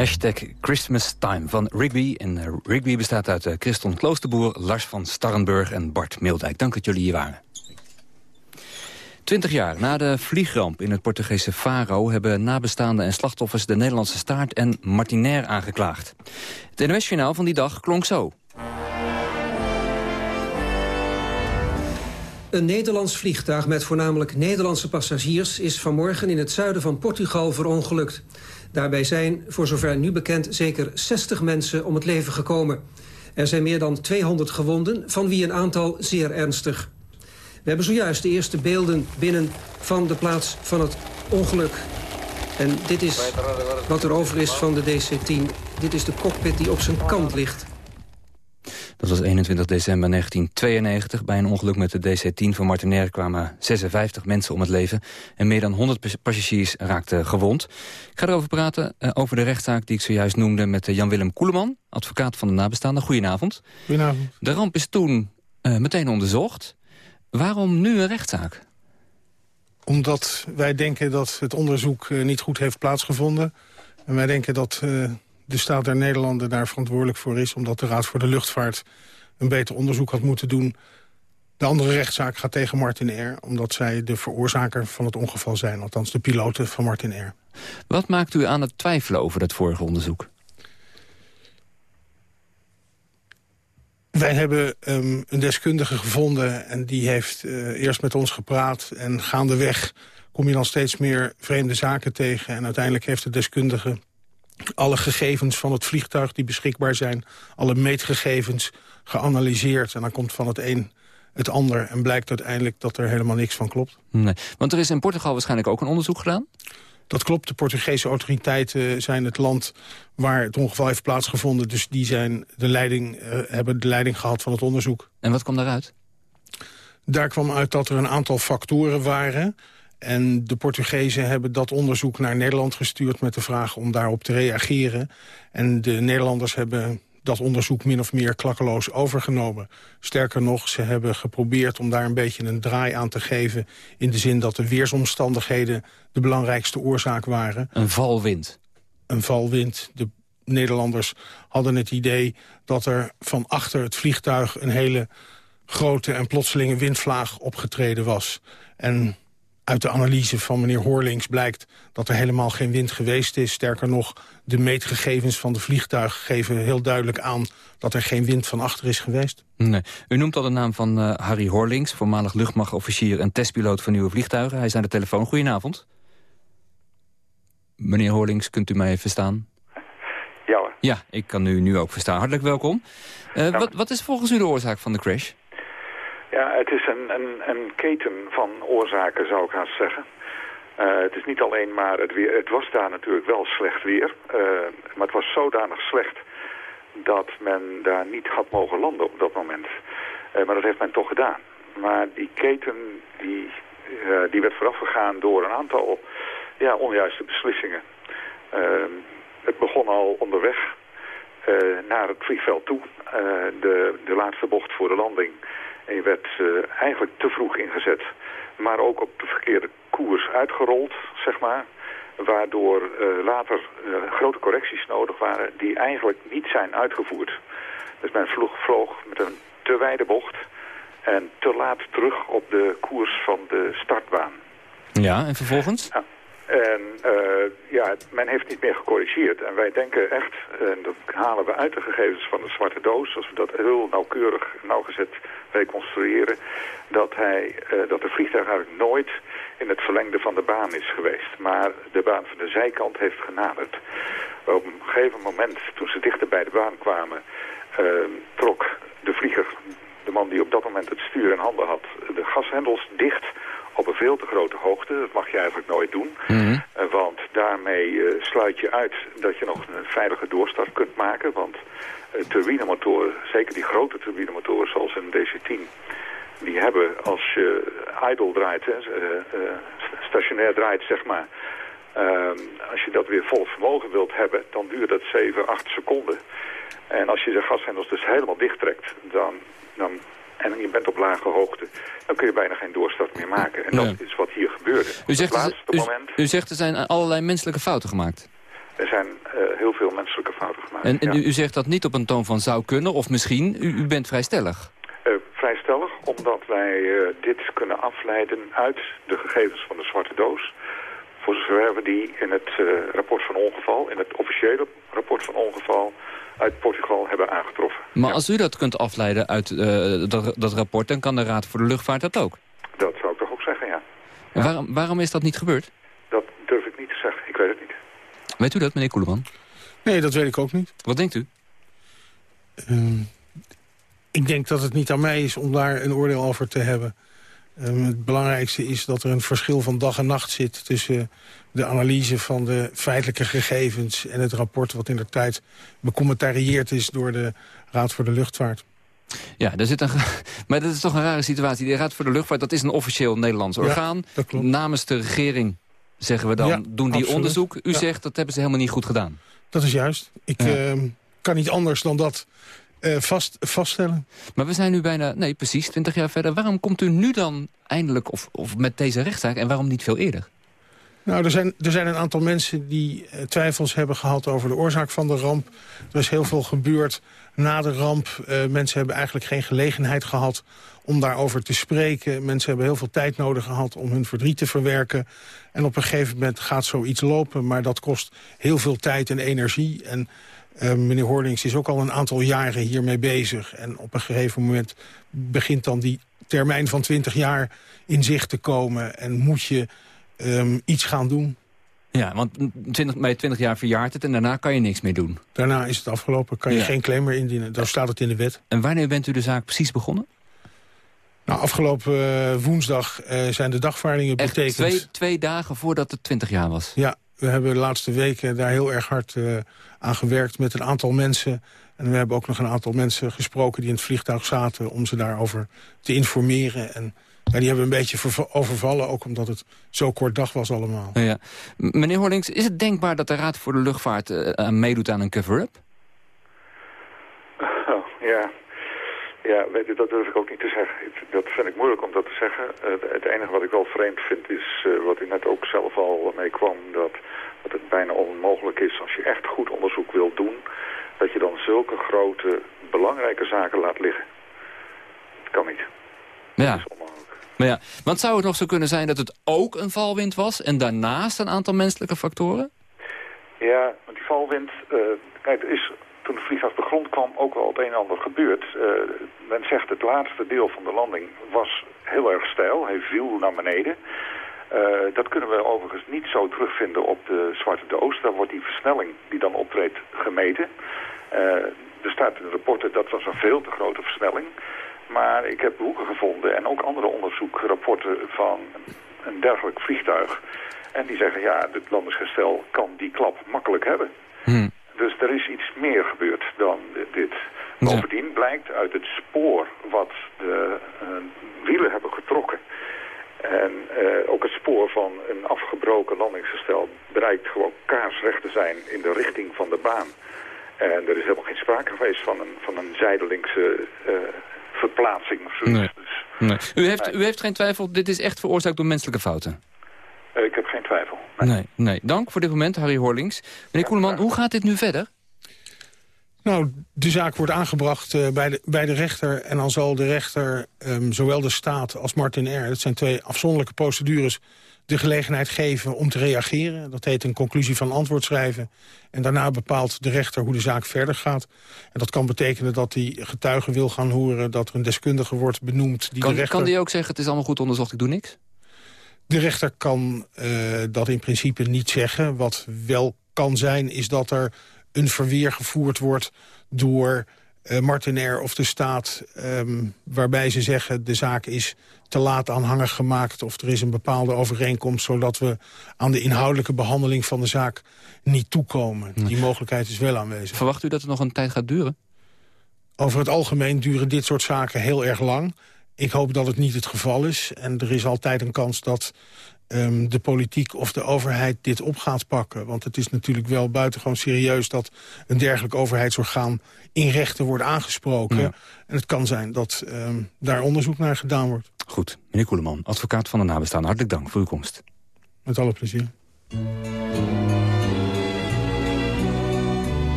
Hashtag Christmas Time van Rigby. En eh, Rigby bestaat uit eh, Christon Kloosterboer, Lars van Starrenburg en Bart Mildijk. Dank dat jullie hier waren. Twintig jaar na de vliegramp in het Portugese Faro... hebben nabestaanden en slachtoffers de Nederlandse staart en Martinair aangeklaagd. Het NOS-journaal van die dag klonk zo. Een Nederlands vliegtuig met voornamelijk Nederlandse passagiers... is vanmorgen in het zuiden van Portugal verongelukt. Daarbij zijn, voor zover nu bekend, zeker 60 mensen om het leven gekomen. Er zijn meer dan 200 gewonden, van wie een aantal zeer ernstig. We hebben zojuist de eerste beelden binnen van de plaats van het ongeluk. En dit is wat er over is van de DC-10. Dit is de cockpit die op zijn kant ligt. Dat was 21 december 1992. Bij een ongeluk met de DC-10 van Martinair kwamen 56 mensen om het leven. En meer dan 100 passagiers raakten gewond. Ik ga erover praten, uh, over de rechtszaak die ik zojuist noemde... met uh, Jan-Willem Koeleman, advocaat van de nabestaanden. Goedenavond. Goedenavond. De ramp is toen uh, meteen onderzocht. Waarom nu een rechtszaak? Omdat wij denken dat het onderzoek niet goed heeft plaatsgevonden. En wij denken dat de staat der Nederlanden daar verantwoordelijk voor is... omdat de Raad voor de Luchtvaart een beter onderzoek had moeten doen. De andere rechtszaak gaat tegen Martin Air... omdat zij de veroorzaker van het ongeval zijn. Althans, de piloten van Martin Air. Wat maakt u aan het twijfelen over het vorige onderzoek? Wij hebben um, een deskundige gevonden en die heeft uh, eerst met ons gepraat. En gaandeweg kom je dan steeds meer vreemde zaken tegen. En uiteindelijk heeft de deskundige alle gegevens van het vliegtuig die beschikbaar zijn... alle meetgegevens geanalyseerd. En dan komt van het een het ander en blijkt uiteindelijk dat er helemaal niks van klopt. Nee, want er is in Portugal waarschijnlijk ook een onderzoek gedaan? Dat klopt. De Portugese autoriteiten zijn het land waar het ongeval heeft plaatsgevonden. Dus die zijn de leiding, uh, hebben de leiding gehad van het onderzoek. En wat kwam daaruit? Daar kwam uit dat er een aantal factoren waren... En de Portugezen hebben dat onderzoek naar Nederland gestuurd... met de vraag om daarop te reageren. En de Nederlanders hebben dat onderzoek min of meer klakkeloos overgenomen. Sterker nog, ze hebben geprobeerd om daar een beetje een draai aan te geven... in de zin dat de weersomstandigheden de belangrijkste oorzaak waren. Een valwind. Een valwind. De Nederlanders hadden het idee dat er van achter het vliegtuig... een hele grote en plotselinge windvlaag opgetreden was. En uit de analyse van meneer Hoorlings blijkt dat er helemaal geen wind geweest is. Sterker nog, de meetgegevens van de vliegtuig geven heel duidelijk aan... dat er geen wind van achter is geweest. Nee. U noemt al de naam van uh, Harry Horlings, voormalig luchtmachtofficier... en testpiloot van nieuwe vliegtuigen. Hij is aan de telefoon. Goedenavond. Meneer Horlings, kunt u mij verstaan? Ja hoor. Ja, ik kan u nu ook verstaan. Hartelijk welkom. Uh, wat, wat is volgens u de oorzaak van de crash? Ja, het is een, een, een keten van oorzaken, zou ik haast zeggen. Uh, het is niet alleen maar het weer. Het was daar natuurlijk wel slecht weer. Uh, maar het was zodanig slecht dat men daar niet had mogen landen op dat moment. Uh, maar dat heeft men toch gedaan. Maar die keten die, die werd voorafgegaan door een aantal ja, onjuiste beslissingen. het begon al onderweg naar het vliegveld toe. de, de laatste bocht voor de landing en je werd uh, eigenlijk te vroeg ingezet. Maar ook op de verkeerde koers uitgerold, zeg maar. Waardoor uh, later uh, grote correcties nodig waren die eigenlijk niet zijn uitgevoerd. Dus men vloog, vloog met een te wijde bocht en te laat terug op de koers van de startbaan. Ja, en vervolgens? Ja. En uh, ja, men heeft niet meer gecorrigeerd. En wij denken echt, en dat halen we uit de gegevens van de zwarte doos... als we dat heel nauwkeurig, nauwgezet reconstrueren... dat, hij, uh, dat de vliegtuig eigenlijk nooit in het verlengde van de baan is geweest. Maar de baan van de zijkant heeft genaderd. Op een gegeven moment, toen ze dichter bij de baan kwamen... Uh, trok de vlieger, de man die op dat moment het stuur in handen had... de gashendels dicht op een veel te grote hoogte. Dat mag je eigenlijk nooit doen. Mhm. Mm -hmm. want daarmee uh, sluit je uit dat je nog een veilige doorstart kunt maken. Want uh, turbinemotoren, zeker die grote turbinemotoren zoals een DC-10... die hebben als je idle draait, stationair draait zeg maar... Ehm, als je dat weer vol vermogen wilt hebben, dan duurt dat 7, 8 seconden. En als je de gashendels dus helemaal dicht trekt, dan, dan en je bent op lage hoogte, dan kun je bijna geen doorstart meer maken. En dat Ja. is wat hier gebeurde. U zegt, het u, moment, u zegt er zijn allerlei menselijke fouten gemaakt. er zijn eh, heel veel menselijke fouten gemaakt. En, en ja. u, zegt dat niet op een toon van zou kunnen of misschien. U, u bent vrij stellig. Eh, vrij stellig, omdat wij eh, dit kunnen afleiden uit de gegevens van de zwarte doos. Voor zover we die in het eh, rapport van ongeval, in het officiële rapport van ongeval uit Portugal hebben aangetroffen. Maar als u dat kunt afleiden uit eh, dat, dat rapport... dan kan de Raad voor de Luchtvaart dat ook? Dat zou ik toch ook zeggen, ja. En waarom, waarom is dat niet gebeurd? Dat durf ik niet te zeggen, ik weet het niet. Weet u dat, meneer Koeleman? Nee, dat weet ik ook niet. Wat denkt u? Ehm, ik denk dat het niet aan mij is om daar een oordeel over te hebben. Ehm, het belangrijkste is dat er een verschil van dag en nacht zit... tussen de analyse van de feitelijke gegevens... en het rapport wat in de tijd becommentarieerd is... door de Raad voor de Luchtvaart. Ja, daar zit een, (laughs) maar dat is toch een rare situatie. De Raad voor de Luchtvaart, dat is een officieel Nederlands orgaan. dat klopt. Namens de regering, zeggen we dan, Ja, doen die absoluut. onderzoek. U Ja. zegt, dat hebben ze helemaal niet goed gedaan. Dat is juist. Ik ehm, kan niet anders dan dat eh, vast, vaststellen. Maar we zijn nu bijna, nee precies, 20 jaar verder. Waarom komt u nu dan eindelijk, of, of met deze rechtszaak... en waarom niet veel eerder? Nou, er zijn, er zijn een aantal mensen die eh, twijfels hebben gehad over de oorzaak van de ramp. Er is heel veel gebeurd na de ramp. Eh, mensen hebben eigenlijk geen gelegenheid gehad om daarover te spreken. Mensen hebben heel veel tijd nodig gehad om hun verdriet te verwerken. En op een gegeven moment gaat zoiets lopen, maar dat kost heel veel tijd en energie. En eh, meneer Hoorlings is ook al een aantal jaren hiermee bezig. En op een gegeven moment begint dan die termijn van 20 jaar in zicht te komen. En moet je ehm, iets gaan doen. Ja, want 20, bij 20 jaar verjaart het en daarna kan je niks meer doen. Daarna is het afgelopen, kan je Ja. geen claim meer indienen. Daar staat het in de wet. En wanneer bent u de zaak precies begonnen? Nou, afgelopen eh, woensdag eh, zijn de dagvaardingen Echt betekend. twee, twee dagen voordat het 20 jaar was. Ja, we hebben de laatste weken daar heel erg hard eh, aan gewerkt met een aantal mensen. En we hebben ook nog een aantal mensen gesproken die in het vliegtuig zaten... om ze daarover te informeren. En ja, die hebben een beetje verva- overvallen, ook omdat het zo kort dag was allemaal. Ja, Meneer Horlings, is het denkbaar dat de Raad voor de Luchtvaart eh, aan meedoet aan een cover-up? Oh, ja. Ja, weet je, dat durf ik ook niet te zeggen. Dat vind ik moeilijk om dat te zeggen. Het, het enige wat ik wel vreemd vind is, eh, wat u net ook zelf al mee kwam, dat, dat het bijna onmogelijk is als je echt goed onderzoek wilt doen, dat je dan zulke grote, belangrijke zaken laat liggen. Het kan niet. Ja. Maar ja, want zou het nog zo kunnen zijn dat het ook een valwind was... en daarnaast een aantal menselijke factoren? Ja, want die valwind, eh, kijk, is toen de vliegtuig de grond kwam ook wel het een en ander gebeurd. Eh, men zegt het laatste deel van de landing was heel erg steil. Hij viel naar beneden. Eh, dat kunnen we overigens niet zo terugvinden op de Zwarte Doos. Daar wordt die versnelling die dan optreedt gemeten. Eh, er staat in de rapporten dat was een veel te grote versnelling. Maar ik heb boeken gevonden en ook andere onderzoekrapporten van een dergelijk vliegtuig. En die zeggen, ja, het landingsgestel kan die klap makkelijk hebben. Dus er is iets meer gebeurd dan dit. Bovendien blijkt uit het spoor wat de eh, wielen hebben getrokken... en eh, ook het spoor van een afgebroken landingsgestel... bereikt gewoon kaarsrecht te zijn in de richting van de baan. En er is helemaal geen sprake geweest van een, van een zijdelingse eh, verplaatsing of. Nee. nee. U, heeft, u heeft geen twijfel, dit is echt veroorzaakt door menselijke fouten? Eh, ik heb geen twijfel. Nee. nee, Dank voor dit moment, Harry Horlings. Meneer Koeleman, hoe gaat dit nu verder? Nou, de zaak wordt aangebracht eh, bij, de, bij de rechter. En dan zal de rechter ehm, zowel de staat als Martin R. dat zijn twee afzonderlijke procedures... de gelegenheid geven om te reageren. Dat heet een conclusie van antwoord schrijven. En daarna bepaalt de rechter hoe de zaak verder gaat. En dat kan betekenen dat hij getuigen wil gaan horen... dat er een deskundige wordt benoemd. Die Kan, de rechter... kan die ook zeggen, het is allemaal goed onderzocht, ik doe niks? De rechter kan eh, dat in principe niet zeggen. Wat wel kan zijn, is dat er een verweer gevoerd wordt door uh, Martinair of de staat... Um, waarbij ze zeggen de zaak is te laat aanhangig gemaakt... of er is een bepaalde overeenkomst... zodat we aan de inhoudelijke behandeling van de zaak niet toekomen. Die mogelijkheid is wel aanwezig. Verwacht u dat het nog een tijd gaat duren? Over het algemeen duren dit soort zaken heel erg lang. Ik hoop dat het niet het geval is. En er is altijd een kans dat um, de politiek of de overheid dit op gaat pakken. Want het is natuurlijk wel buitengewoon serieus... dat een dergelijk overheidsorgaan in rechten wordt aangesproken. Ja. En het kan zijn dat um, daar onderzoek naar gedaan wordt. Goed. Meneer Koeleman, advocaat van de nabestaanden. Hartelijk dank voor uw komst. Met alle plezier.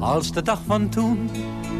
Als de dag van toen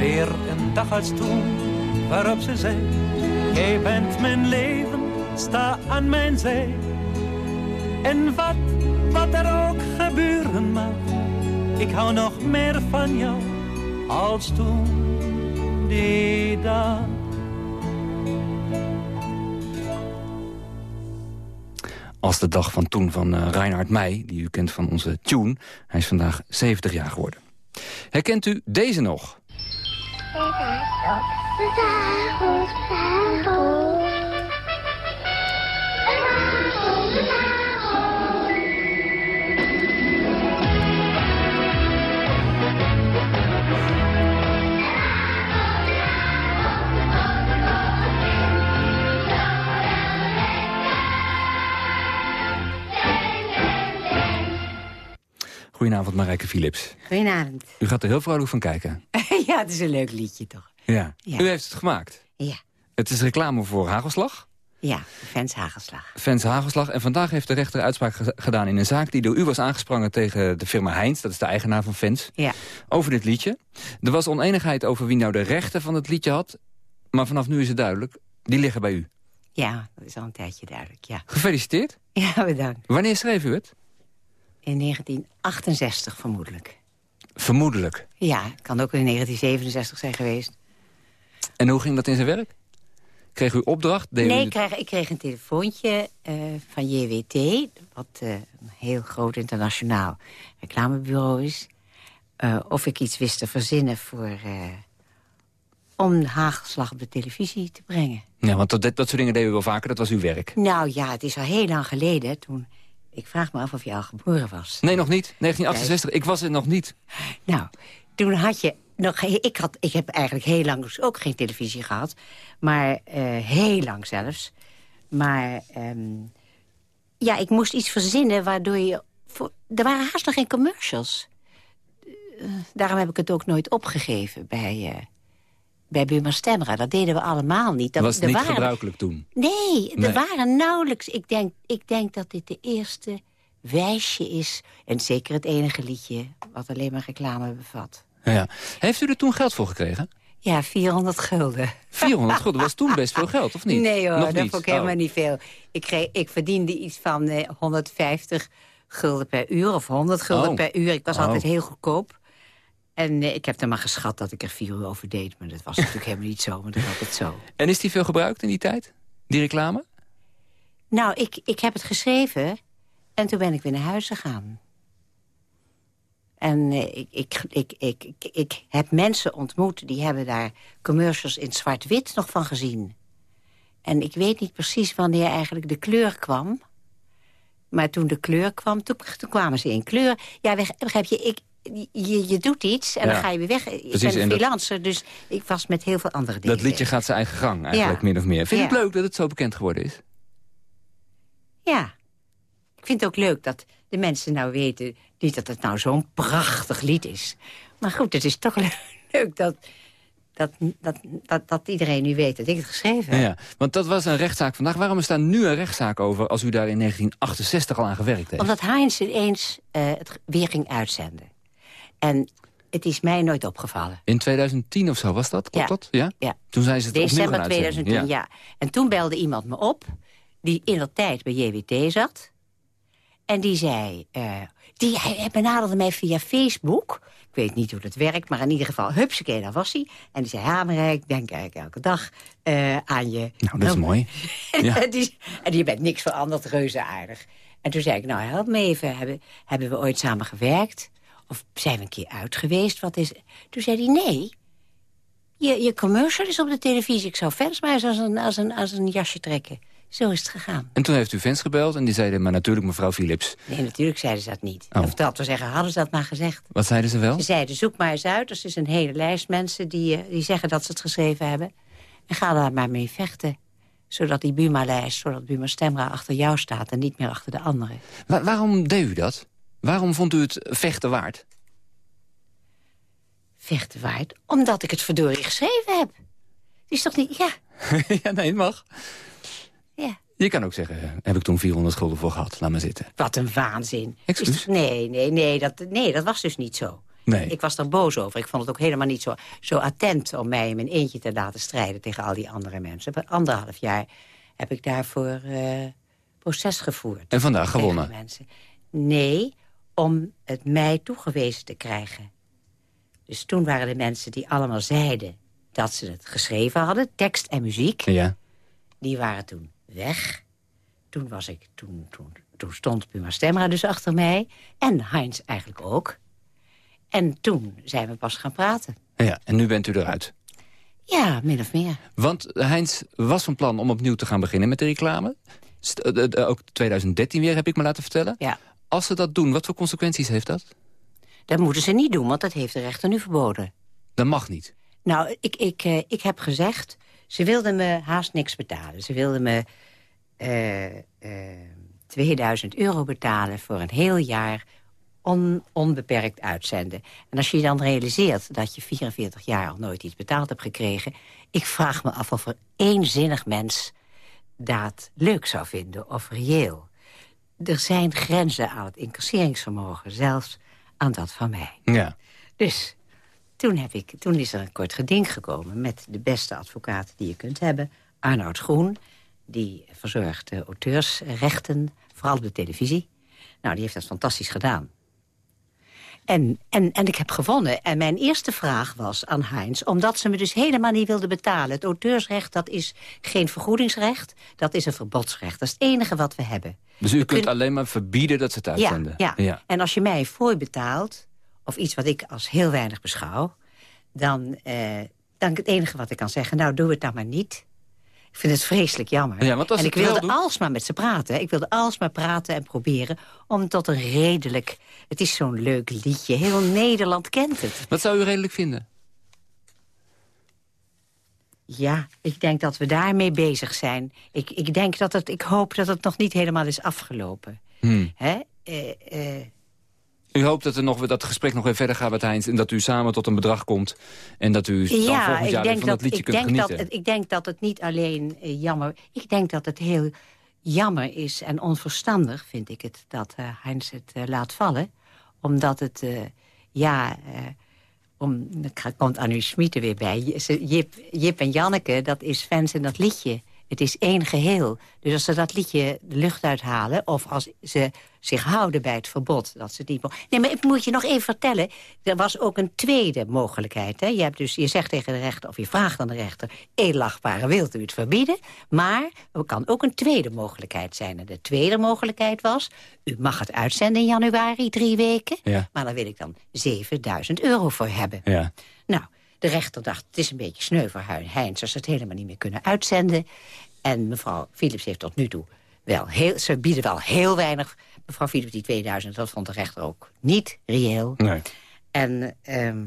Weer een dag als toen waarop ze zei. Jij bent mijn leven, sta aan mijn zij. En wat, wat er ook gebeuren mag. Ik hou nog meer van jou als toen die dag. Als de dag van toen van uh, Reinhard Meij, die u kent van onze Tune. Hij is vandaag 70 jaar geworden. Herkent u deze nog? Goedenavond, Marijke Philips. Goedenavond. U gaat er heel vrolijk van kijken. Ja, het is een leuk liedje toch? Ja. U heeft het gemaakt? Ja. Het is reclame voor Hagelslag? Ja, Fans Hagelslag. Fans Hagelslag. En vandaag heeft de rechter uitspraak gedaan in een zaak... die door u was aangesprongen tegen de firma Heinz. Dat is de eigenaar van Fans. Ja. Over dit liedje. Er was oneenigheid over wie nou de rechten van het liedje had. Maar vanaf nu is het duidelijk. Die liggen bij u. Ja, dat is al een tijdje duidelijk, ja. Gefeliciteerd. Ja, bedankt. Wanneer schreef u het? In 1968 vermoedelijk. Vermoedelijk? Ja, kan ook in 1967 zijn geweest. En hoe ging dat in zijn werk? Kreeg u opdracht? Deed nee, u... ik, kreeg, ik kreeg een telefoontje uh, van JWT... wat uh, een heel groot internationaal reclamebureau is... Uh, of ik iets wist te verzinnen voor... om de hagelslag op de televisie te brengen. Ja, want dat, dat soort dingen deden we wel vaker, dat was uw werk. Nou ja, het is al heel lang geleden. Toen ik vraag me af of je al geboren was. Nee, nog niet. 1968. Ik was er nog niet. Nou, toen had je nog... Ik, had, ik heb eigenlijk heel lang dus ook geen televisie gehad. Maar uh, heel lang zelfs. Maar um, ja, ik moest iets verzinnen waardoor je... Voor, er waren haast nog geen commercials. Uh, daarom heb ik het ook nooit opgegeven bij... Uh, bij Buma Stemra. Dat deden we allemaal niet. Dat was niet waren... gebruikelijk toen? Nee, er Nee. waren nauwelijks... Ik denk, ik denk dat dit de eerste wijsje is. En zeker het enige liedje wat alleen maar reclame bevat. Ja. Heeft u er toen geld voor gekregen? Ja, 400 gulden. 400 gulden was toen best veel (laughs) geld, of niet? Nee hoor, Nog dat niet? vond ik helemaal Oh. niet veel. Ik, kreeg, ik verdiende iets van eh, 150 gulden per uur of 100 gulden Oh. per uur. Ik was Oh. altijd heel goedkoop. En eh, ik heb er maar geschat dat ik er vier uur over deed. Maar dat was natuurlijk helemaal niet zo, maar dat was het zo. (laughs) En is die veel gebruikt in die tijd? Die reclame? Nou, ik, ik heb het geschreven en toen ben ik weer naar huis gegaan. En eh, ik, ik, ik, ik, ik, heb mensen ontmoet die hebben daar commercials in zwart-wit nog van gezien. En ik weet niet precies wanneer eigenlijk de kleur kwam. Maar toen de kleur kwam, toen, toen kwamen ze in kleur. Ja, beg- begrijp je, ik, je, je doet iets en Ja. dan ga je weer weg. Ik Precies, ben dat- freelancer, dus ik was met heel veel andere dingen Dat liedje gaat zijn eigen gang, eigenlijk, Ja. min of meer. Vind je het leuk dat het zo bekend geworden is? Ja. Ik vind het ook leuk dat de mensen nou weten... niet dat het nou zo'n prachtig lied is. Maar goed, het is toch leuk, (laughs) leuk dat, dat, dat, dat, dat iedereen nu weet dat ik het geschreven heb. Ja, want dat was een rechtszaak vandaag. Waarom is daar nu een rechtszaak over als u daar in 1968 al aan gewerkt heeft? Omdat Heinz ineens eh, het weer ging uitzenden. En het is mij nooit opgevallen. In 2010 of zo was dat? Klopt Ja. dat? Ja? Ja. Toen zijn ze het opnieuw December gaan uitzenden. 2010, ja. En toen belde iemand me op, die in dat tijd bij JWT zat. En die zei... eh, die, hij, benaderde mij via Facebook. Ik weet niet hoe dat werkt, maar in ieder geval... hupsakee, daar was hij. En die zei, Hamerijk, ik denk eigenlijk elke dag eh, aan je. Nou, dat is mooi. (laughs) Ja. en, (laughs) die, en je bent niks veranderd, reuze aardig. En toen zei ik, nou, help me even. Hebben, hebben we ooit samen gewerkt? Of zijn we een keer uit geweest? Wat is... Toen zei hij, nee, je, je commercial is op de televisie. Ik zou fans maar eens als een, als, een, als een jasje trekken. Zo is het gegaan. En toen heeft u fans gebeld en die zeiden, maar natuurlijk mevrouw Philips. Nee, natuurlijk zeiden ze dat niet. Oh. Of dat we zeggen, hadden ze dat maar gezegd. Wat zeiden ze wel? Ze zeiden, zoek maar eens uit. Er is een hele lijst mensen die, eh, die zeggen dat ze het geschreven hebben. En ga daar maar mee vechten. Zodat die Buma-lijst, zodat Buma Stemra achter jou staat... en niet meer achter de anderen. Wa- waarom deed u dat? Waarom vond u het vechten waard? Vechten waard? Omdat ik het verdorie geschreven heb. Het is toch niet... Ja, (laughs) ja, nee, het mag. ja. Je kan ook zeggen, heb ik toen 400 gulden voor gehad, laat maar zitten. Wat een waanzin. Excuus? Nee, nee, nee dat, nee, dat was dus niet zo. Nee. Ik was er boos over. Ik vond het ook helemaal niet zo, zo attent om mij in mijn eentje te laten strijden tegen al die andere mensen. Op anderhalf jaar heb ik daarvoor eh, proces gevoerd. En vandaag gewonnen. Mensen. Nee, om het mij toegewezen te krijgen. Dus toen waren de mensen die allemaal zeiden dat ze het geschreven hadden, tekst en muziek, Ja. die waren toen weg. Toen, was ik, toen, toen, toen stond Puma Stemra dus achter mij. En Heinz eigenlijk ook. En toen zijn we pas gaan praten. ja. En nu bent u eruit. Ja, min of meer. Want Heinz was van plan om opnieuw te gaan beginnen met de reclame. St- eh, eh, ook 2013 weer, heb ik me laten vertellen. Ja. Als ze dat doen, wat voor consequenties heeft dat? Dat moeten ze niet doen, want dat heeft de rechter nu verboden. Dat mag niet. Nou, ik, ik, eh, ik heb gezegd... ze wilden me haast niks betalen. Ze wilden me eh, eh, 2000 euro betalen voor een heel jaar... On, onbeperkt uitzenden. En als je je dan realiseert dat je 44 jaar al nooit iets betaald hebt gekregen... ik vraag me af of er éénzinnig mens dat leuk zou vinden of reëel. Er zijn grenzen aan het incasseringsvermogen, zelfs aan dat van mij. Ja. Dus toen, heb ik, toen is er een kort geding gekomen met de beste advocaat die je kunt hebben. Arnoud Groen, die verzorgt auteursrechten, vooral op de televisie. Nou, die heeft dat fantastisch gedaan. En, en, en ik heb gewonnen. En mijn eerste vraag was aan Heinz... omdat ze me dus helemaal niet wilden betalen. Het auteursrecht, dat is geen vergoedingsrecht. Dat is een verbodsrecht. Dat is het enige wat we hebben. Dus u We kunt alleen maar verbieden dat ze het uitzenden? ja, ja. En als je mij voor betaalt, of iets wat ik als heel weinig beschouw... dan, eh, dan het enige wat ik kan zeggen, nou, doe het dan maar niet. Ik vind het vreselijk jammer. Ja, want als en ik wilde doen- alsmaar met ze praten. Ik wilde alsmaar praten en proberen om tot een redelijk... Het is zo'n leuk liedje. Heel Nederland kent het. Wat zou u redelijk vinden? Ja, ik denk dat we daarmee bezig zijn. Ik, ik, denk dat het, ik hoop dat het nog niet helemaal is afgelopen. Hmm. Hè? Eh, eh, U hoopt dat, er nog, dat het gesprek nog weer verder gaat met Heinz... en dat u samen tot een bedrag komt... en dat u dan ja, volgend jaar van dat, dat liedje ik, kunt denk genieten. dat het, ik denk dat het niet alleen eh, jammer... Ik denk dat het heel jammer is en onverstandig, vind ik het... dat eh, Heinz het eh, laat vallen. Omdat het, ja... om, er komt Schmid er weer bij. Jip, Jip en Janneke, dat is fans in dat liedje. Het is één geheel. Dus als ze dat liedje de lucht uithalen... of als ze zich houden bij het verbod, dat ze niet... Nee, maar ik moet je nog even vertellen... er was ook een tweede mogelijkheid. Hè? Je, hebt dus, je zegt tegen de rechter, of je vraagt aan de rechter... edelachtbare, wilt u het verbieden? Maar er kan ook een tweede mogelijkheid zijn. En de tweede mogelijkheid was... u mag het uitzenden in januari, drie weken... Ja. maar daar wil ik dan 7000 euro voor hebben. Ja. Nou, de rechter dacht, het is een beetje sneu voor Hein- Heinz... als ze het helemaal niet meer kunnen uitzenden. En mevrouw Philips heeft tot nu toe wel heel... ze bieden wel heel weinig. Mevrouw Philips, die 2000, dat vond de rechter ook niet reëel. Nee. En ehm,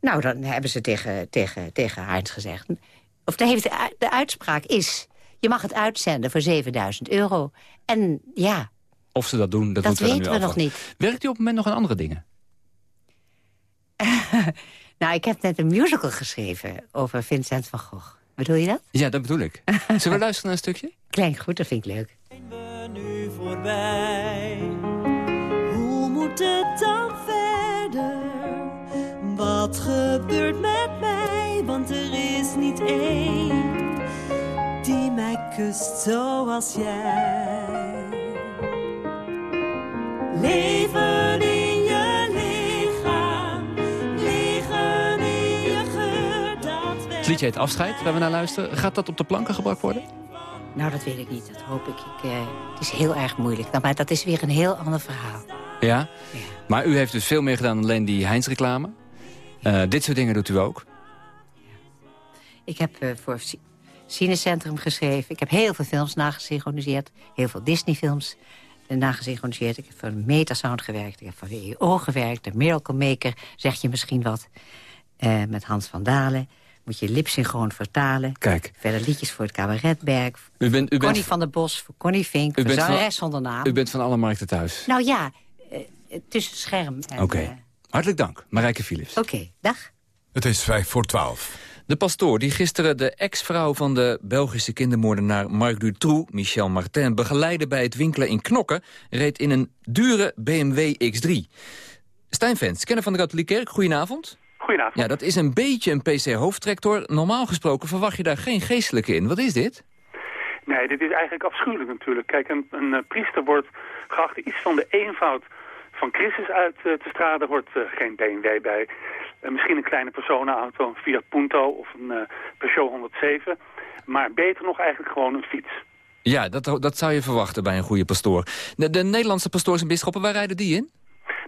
nou, dan hebben ze tegen, tegen, tegen Heinz gezegd... of de, heeft de, de uitspraak is... je mag het uitzenden voor 7000 euro. En ja, Of ze dat doen, dat, we weten we nog niet. Werkt u op het moment nog aan andere dingen? (laughs) Nou, ik heb net een musical geschreven over Vincent van Gogh. Bedoel je dat? Ja, dat bedoel ik. (laughs) Zullen we luisteren naar een stukje? Klein goed, dat vind ik leuk. nu voorbij. Hoe moet het dan verder? Wat gebeurt met mij? Want er is niet één die mij kust zoals jij. Leven liedje heet Afscheid, waar we naar luisteren. Gaat dat op de planken gebracht worden? Nou, dat weet ik niet. Dat hoop ik. ik eh, het is heel erg moeilijk. Nou, maar dat is weer een heel ander verhaal. Ja? Maar u heeft dus veel meer gedaan dan alleen die Heinz-reclame. Eh, dit soort dingen doet u ook. Ik heb eh, voor Ci- Cinecentrum geschreven. Ik heb heel veel films nagesynchroniseerd. Heel veel Disney-films nagesynchroniseerd. Ik heb voor Metasound gewerkt. Ik heb voor de EO gewerkt. De Miracle Maker, zeg je misschien wat. Met Hans van Dalen. Moet je lipsynchroon vertalen. Kijk. Verder liedjes voor het Cabaretberg. U bent, u bent, Connie van der Bos, voor Connie Fink. u voor bent van- zangeres zonder naam. u bent van alle markten thuis. Nou ja, eh, tussen scherm. Oké. eh, Hartelijk dank, Marijke Philips. Oké, dag. Het is vijf voor twaalf. De pastoor die gisteren de ex-vrouw van de Belgische kindermoordenaar Marc Dutroux, Michel Martin, begeleidde bij het winkelen in Knokken, reed in een dure BMW X3. Stijn Vens, kenner van de katholieke kerk, goedenavond. Goedenavond. Ja, dat is een beetje een PC-hoofdtractor. Normaal gesproken verwacht je daar geen geestelijke in. Wat is dit? Nee, dit is eigenlijk afschuwelijk natuurlijk. Kijk, een, een eh, priester wordt geacht iets van de eenvoud van Christus uit eh, te stralen. Er wordt eh, geen BMW bij. Misschien een kleine personenauto, een Fiat Punto of een Peugeot 107. Maar beter nog eigenlijk gewoon een fiets. Ja, dat, dat zou je verwachten bij een goede pastoor. De, de Nederlandse pastoors en bisschoppen, waar rijden die in?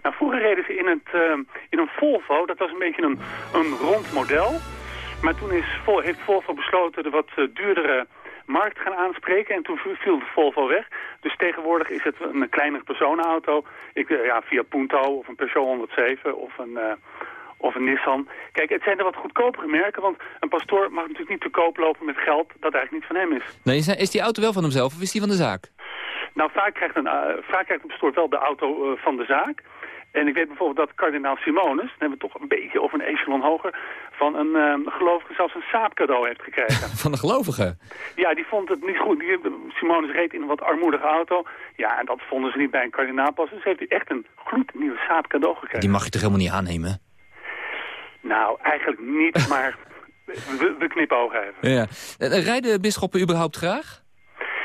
Nou, vroeger reden ze eh, in een Volvo. Dat was een beetje een, een rond model. Maar toen is, heeft Volvo besloten de wat eh, duurdere markt gaan aanspreken. En toen viel de Volvo weg. Dus tegenwoordig is het een kleinere personenauto. Ik, eh, ja, Fiat Punto of een Peugeot 107 of een, of een Nissan. Kijk, het zijn de wat goedkopere merken. Want een pastoor mag natuurlijk niet te koop lopen met geld dat eigenlijk niet van hem is. Nee, is, die auto wel van hemzelf of is die van de zaak? Nou, vaak krijgt een, vaak krijgt een pastoor wel de auto van de zaak. En ik weet bijvoorbeeld dat kardinaal Simonus, dan hebben we toch een beetje over een echelon hoger, van een eh, gelovige zelfs een saap cadeau heeft gekregen. (laughs) Van de gelovigen? ja, die vond het niet goed. Die, Simonus reed in een wat armoedige auto. Ja, en dat vonden ze niet bij een kardinaal passen. Dus heeft hij echt een gloednieuwe saap cadeau gekregen. Die mag je toch helemaal niet aannemen? Nou, eigenlijk niet, (laughs) maar we, we knipogen even. Ja. Eh, Rijden bisschoppen überhaupt graag?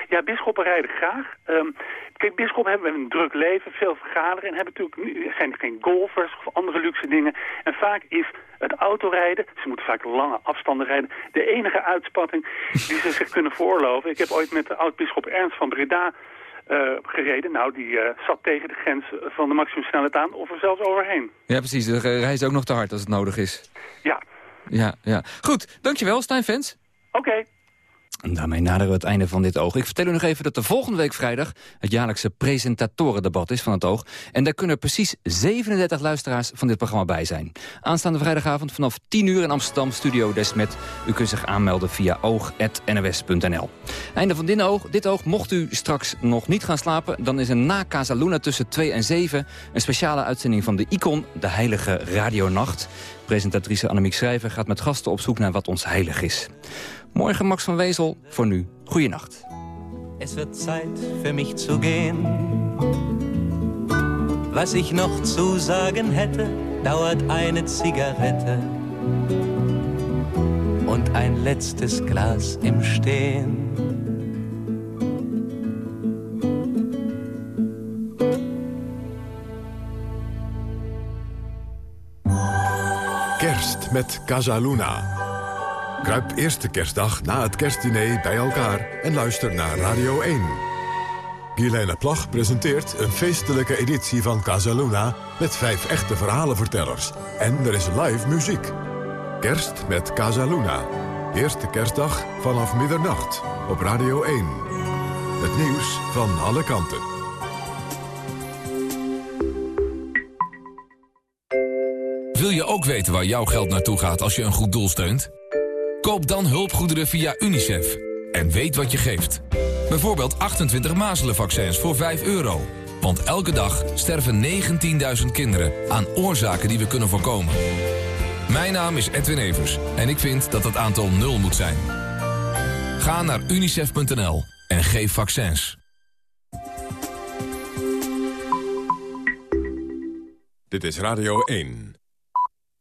Ja, bisschoppen rijden graag. Ehm, kijk, bisschoppen hebben een druk leven, veel vergaderen... en hebben natuurlijk, nu- zijn geen golfers of andere luxe dingen. En vaak is het autorijden, ze moeten vaak lange afstanden rijden... de enige uitspatting die ze zich kunnen veroorloven. Ik heb ooit met de oud-bisschop Ernst van Breda... eh, gereden. Nou, die eh, zat tegen de grens van de maximumsnelheid aan of er zelfs overheen. Ja, precies. De reis ook nog te hard als het nodig is. Ja, Ja, ja. Goed, dankjewel, Stijn Vens. oké. En daarmee naderen we het einde van dit oog. Ik vertel u nog even dat er volgende week vrijdag... het jaarlijkse presentatorendebat is van het oog. En daar kunnen precies 37 luisteraars van dit programma bij zijn. Aanstaande vrijdagavond vanaf 10 uur in Amsterdam, Studio Desmet. U kunt zich aanmelden via oog.nws.nl. Einde van dit oog. Dit oog, mocht u straks nog niet gaan slapen... dan is er na Casaluna tussen 2 en 7... een speciale uitzending van de Icon, de Heilige Radionacht. Presentatrice Annemiek Schrijver gaat met gasten op zoek naar wat ons heilig is. Morgen Max van Wezel. Voor nu, goeienacht. Es wird Zeit für mich zu gehen. Was ich noch zu sagen hätte, dauert eine Zigarette und ein letztes Glas im Stehen. Kerst met Casaluna. Kruip eerste kerstdag na het kerstdiner bij elkaar en luister naar Radio 1. Guilaine Plag presenteert een feestelijke editie van Casaluna... met vijf echte verhalenvertellers. En er is live muziek. Kerst met Casaluna. Eerste kerstdag vanaf middernacht op Radio 1. Het nieuws van alle kanten. Wil je ook weten waar jouw geld naartoe gaat als je een goed doel steunt? Koop dan hulpgoederen via UNICEF. En weet wat je geeft. Bijvoorbeeld 28 mazelenvaccins voor 5 euro. Want elke dag sterven 19.000 kinderen aan oorzaken die we kunnen voorkomen. Mijn naam is Edwin Evers en ik vind dat het aantal nul moet zijn. Ga naar unicef.nl en geef vaccins. Dit is Radio 1.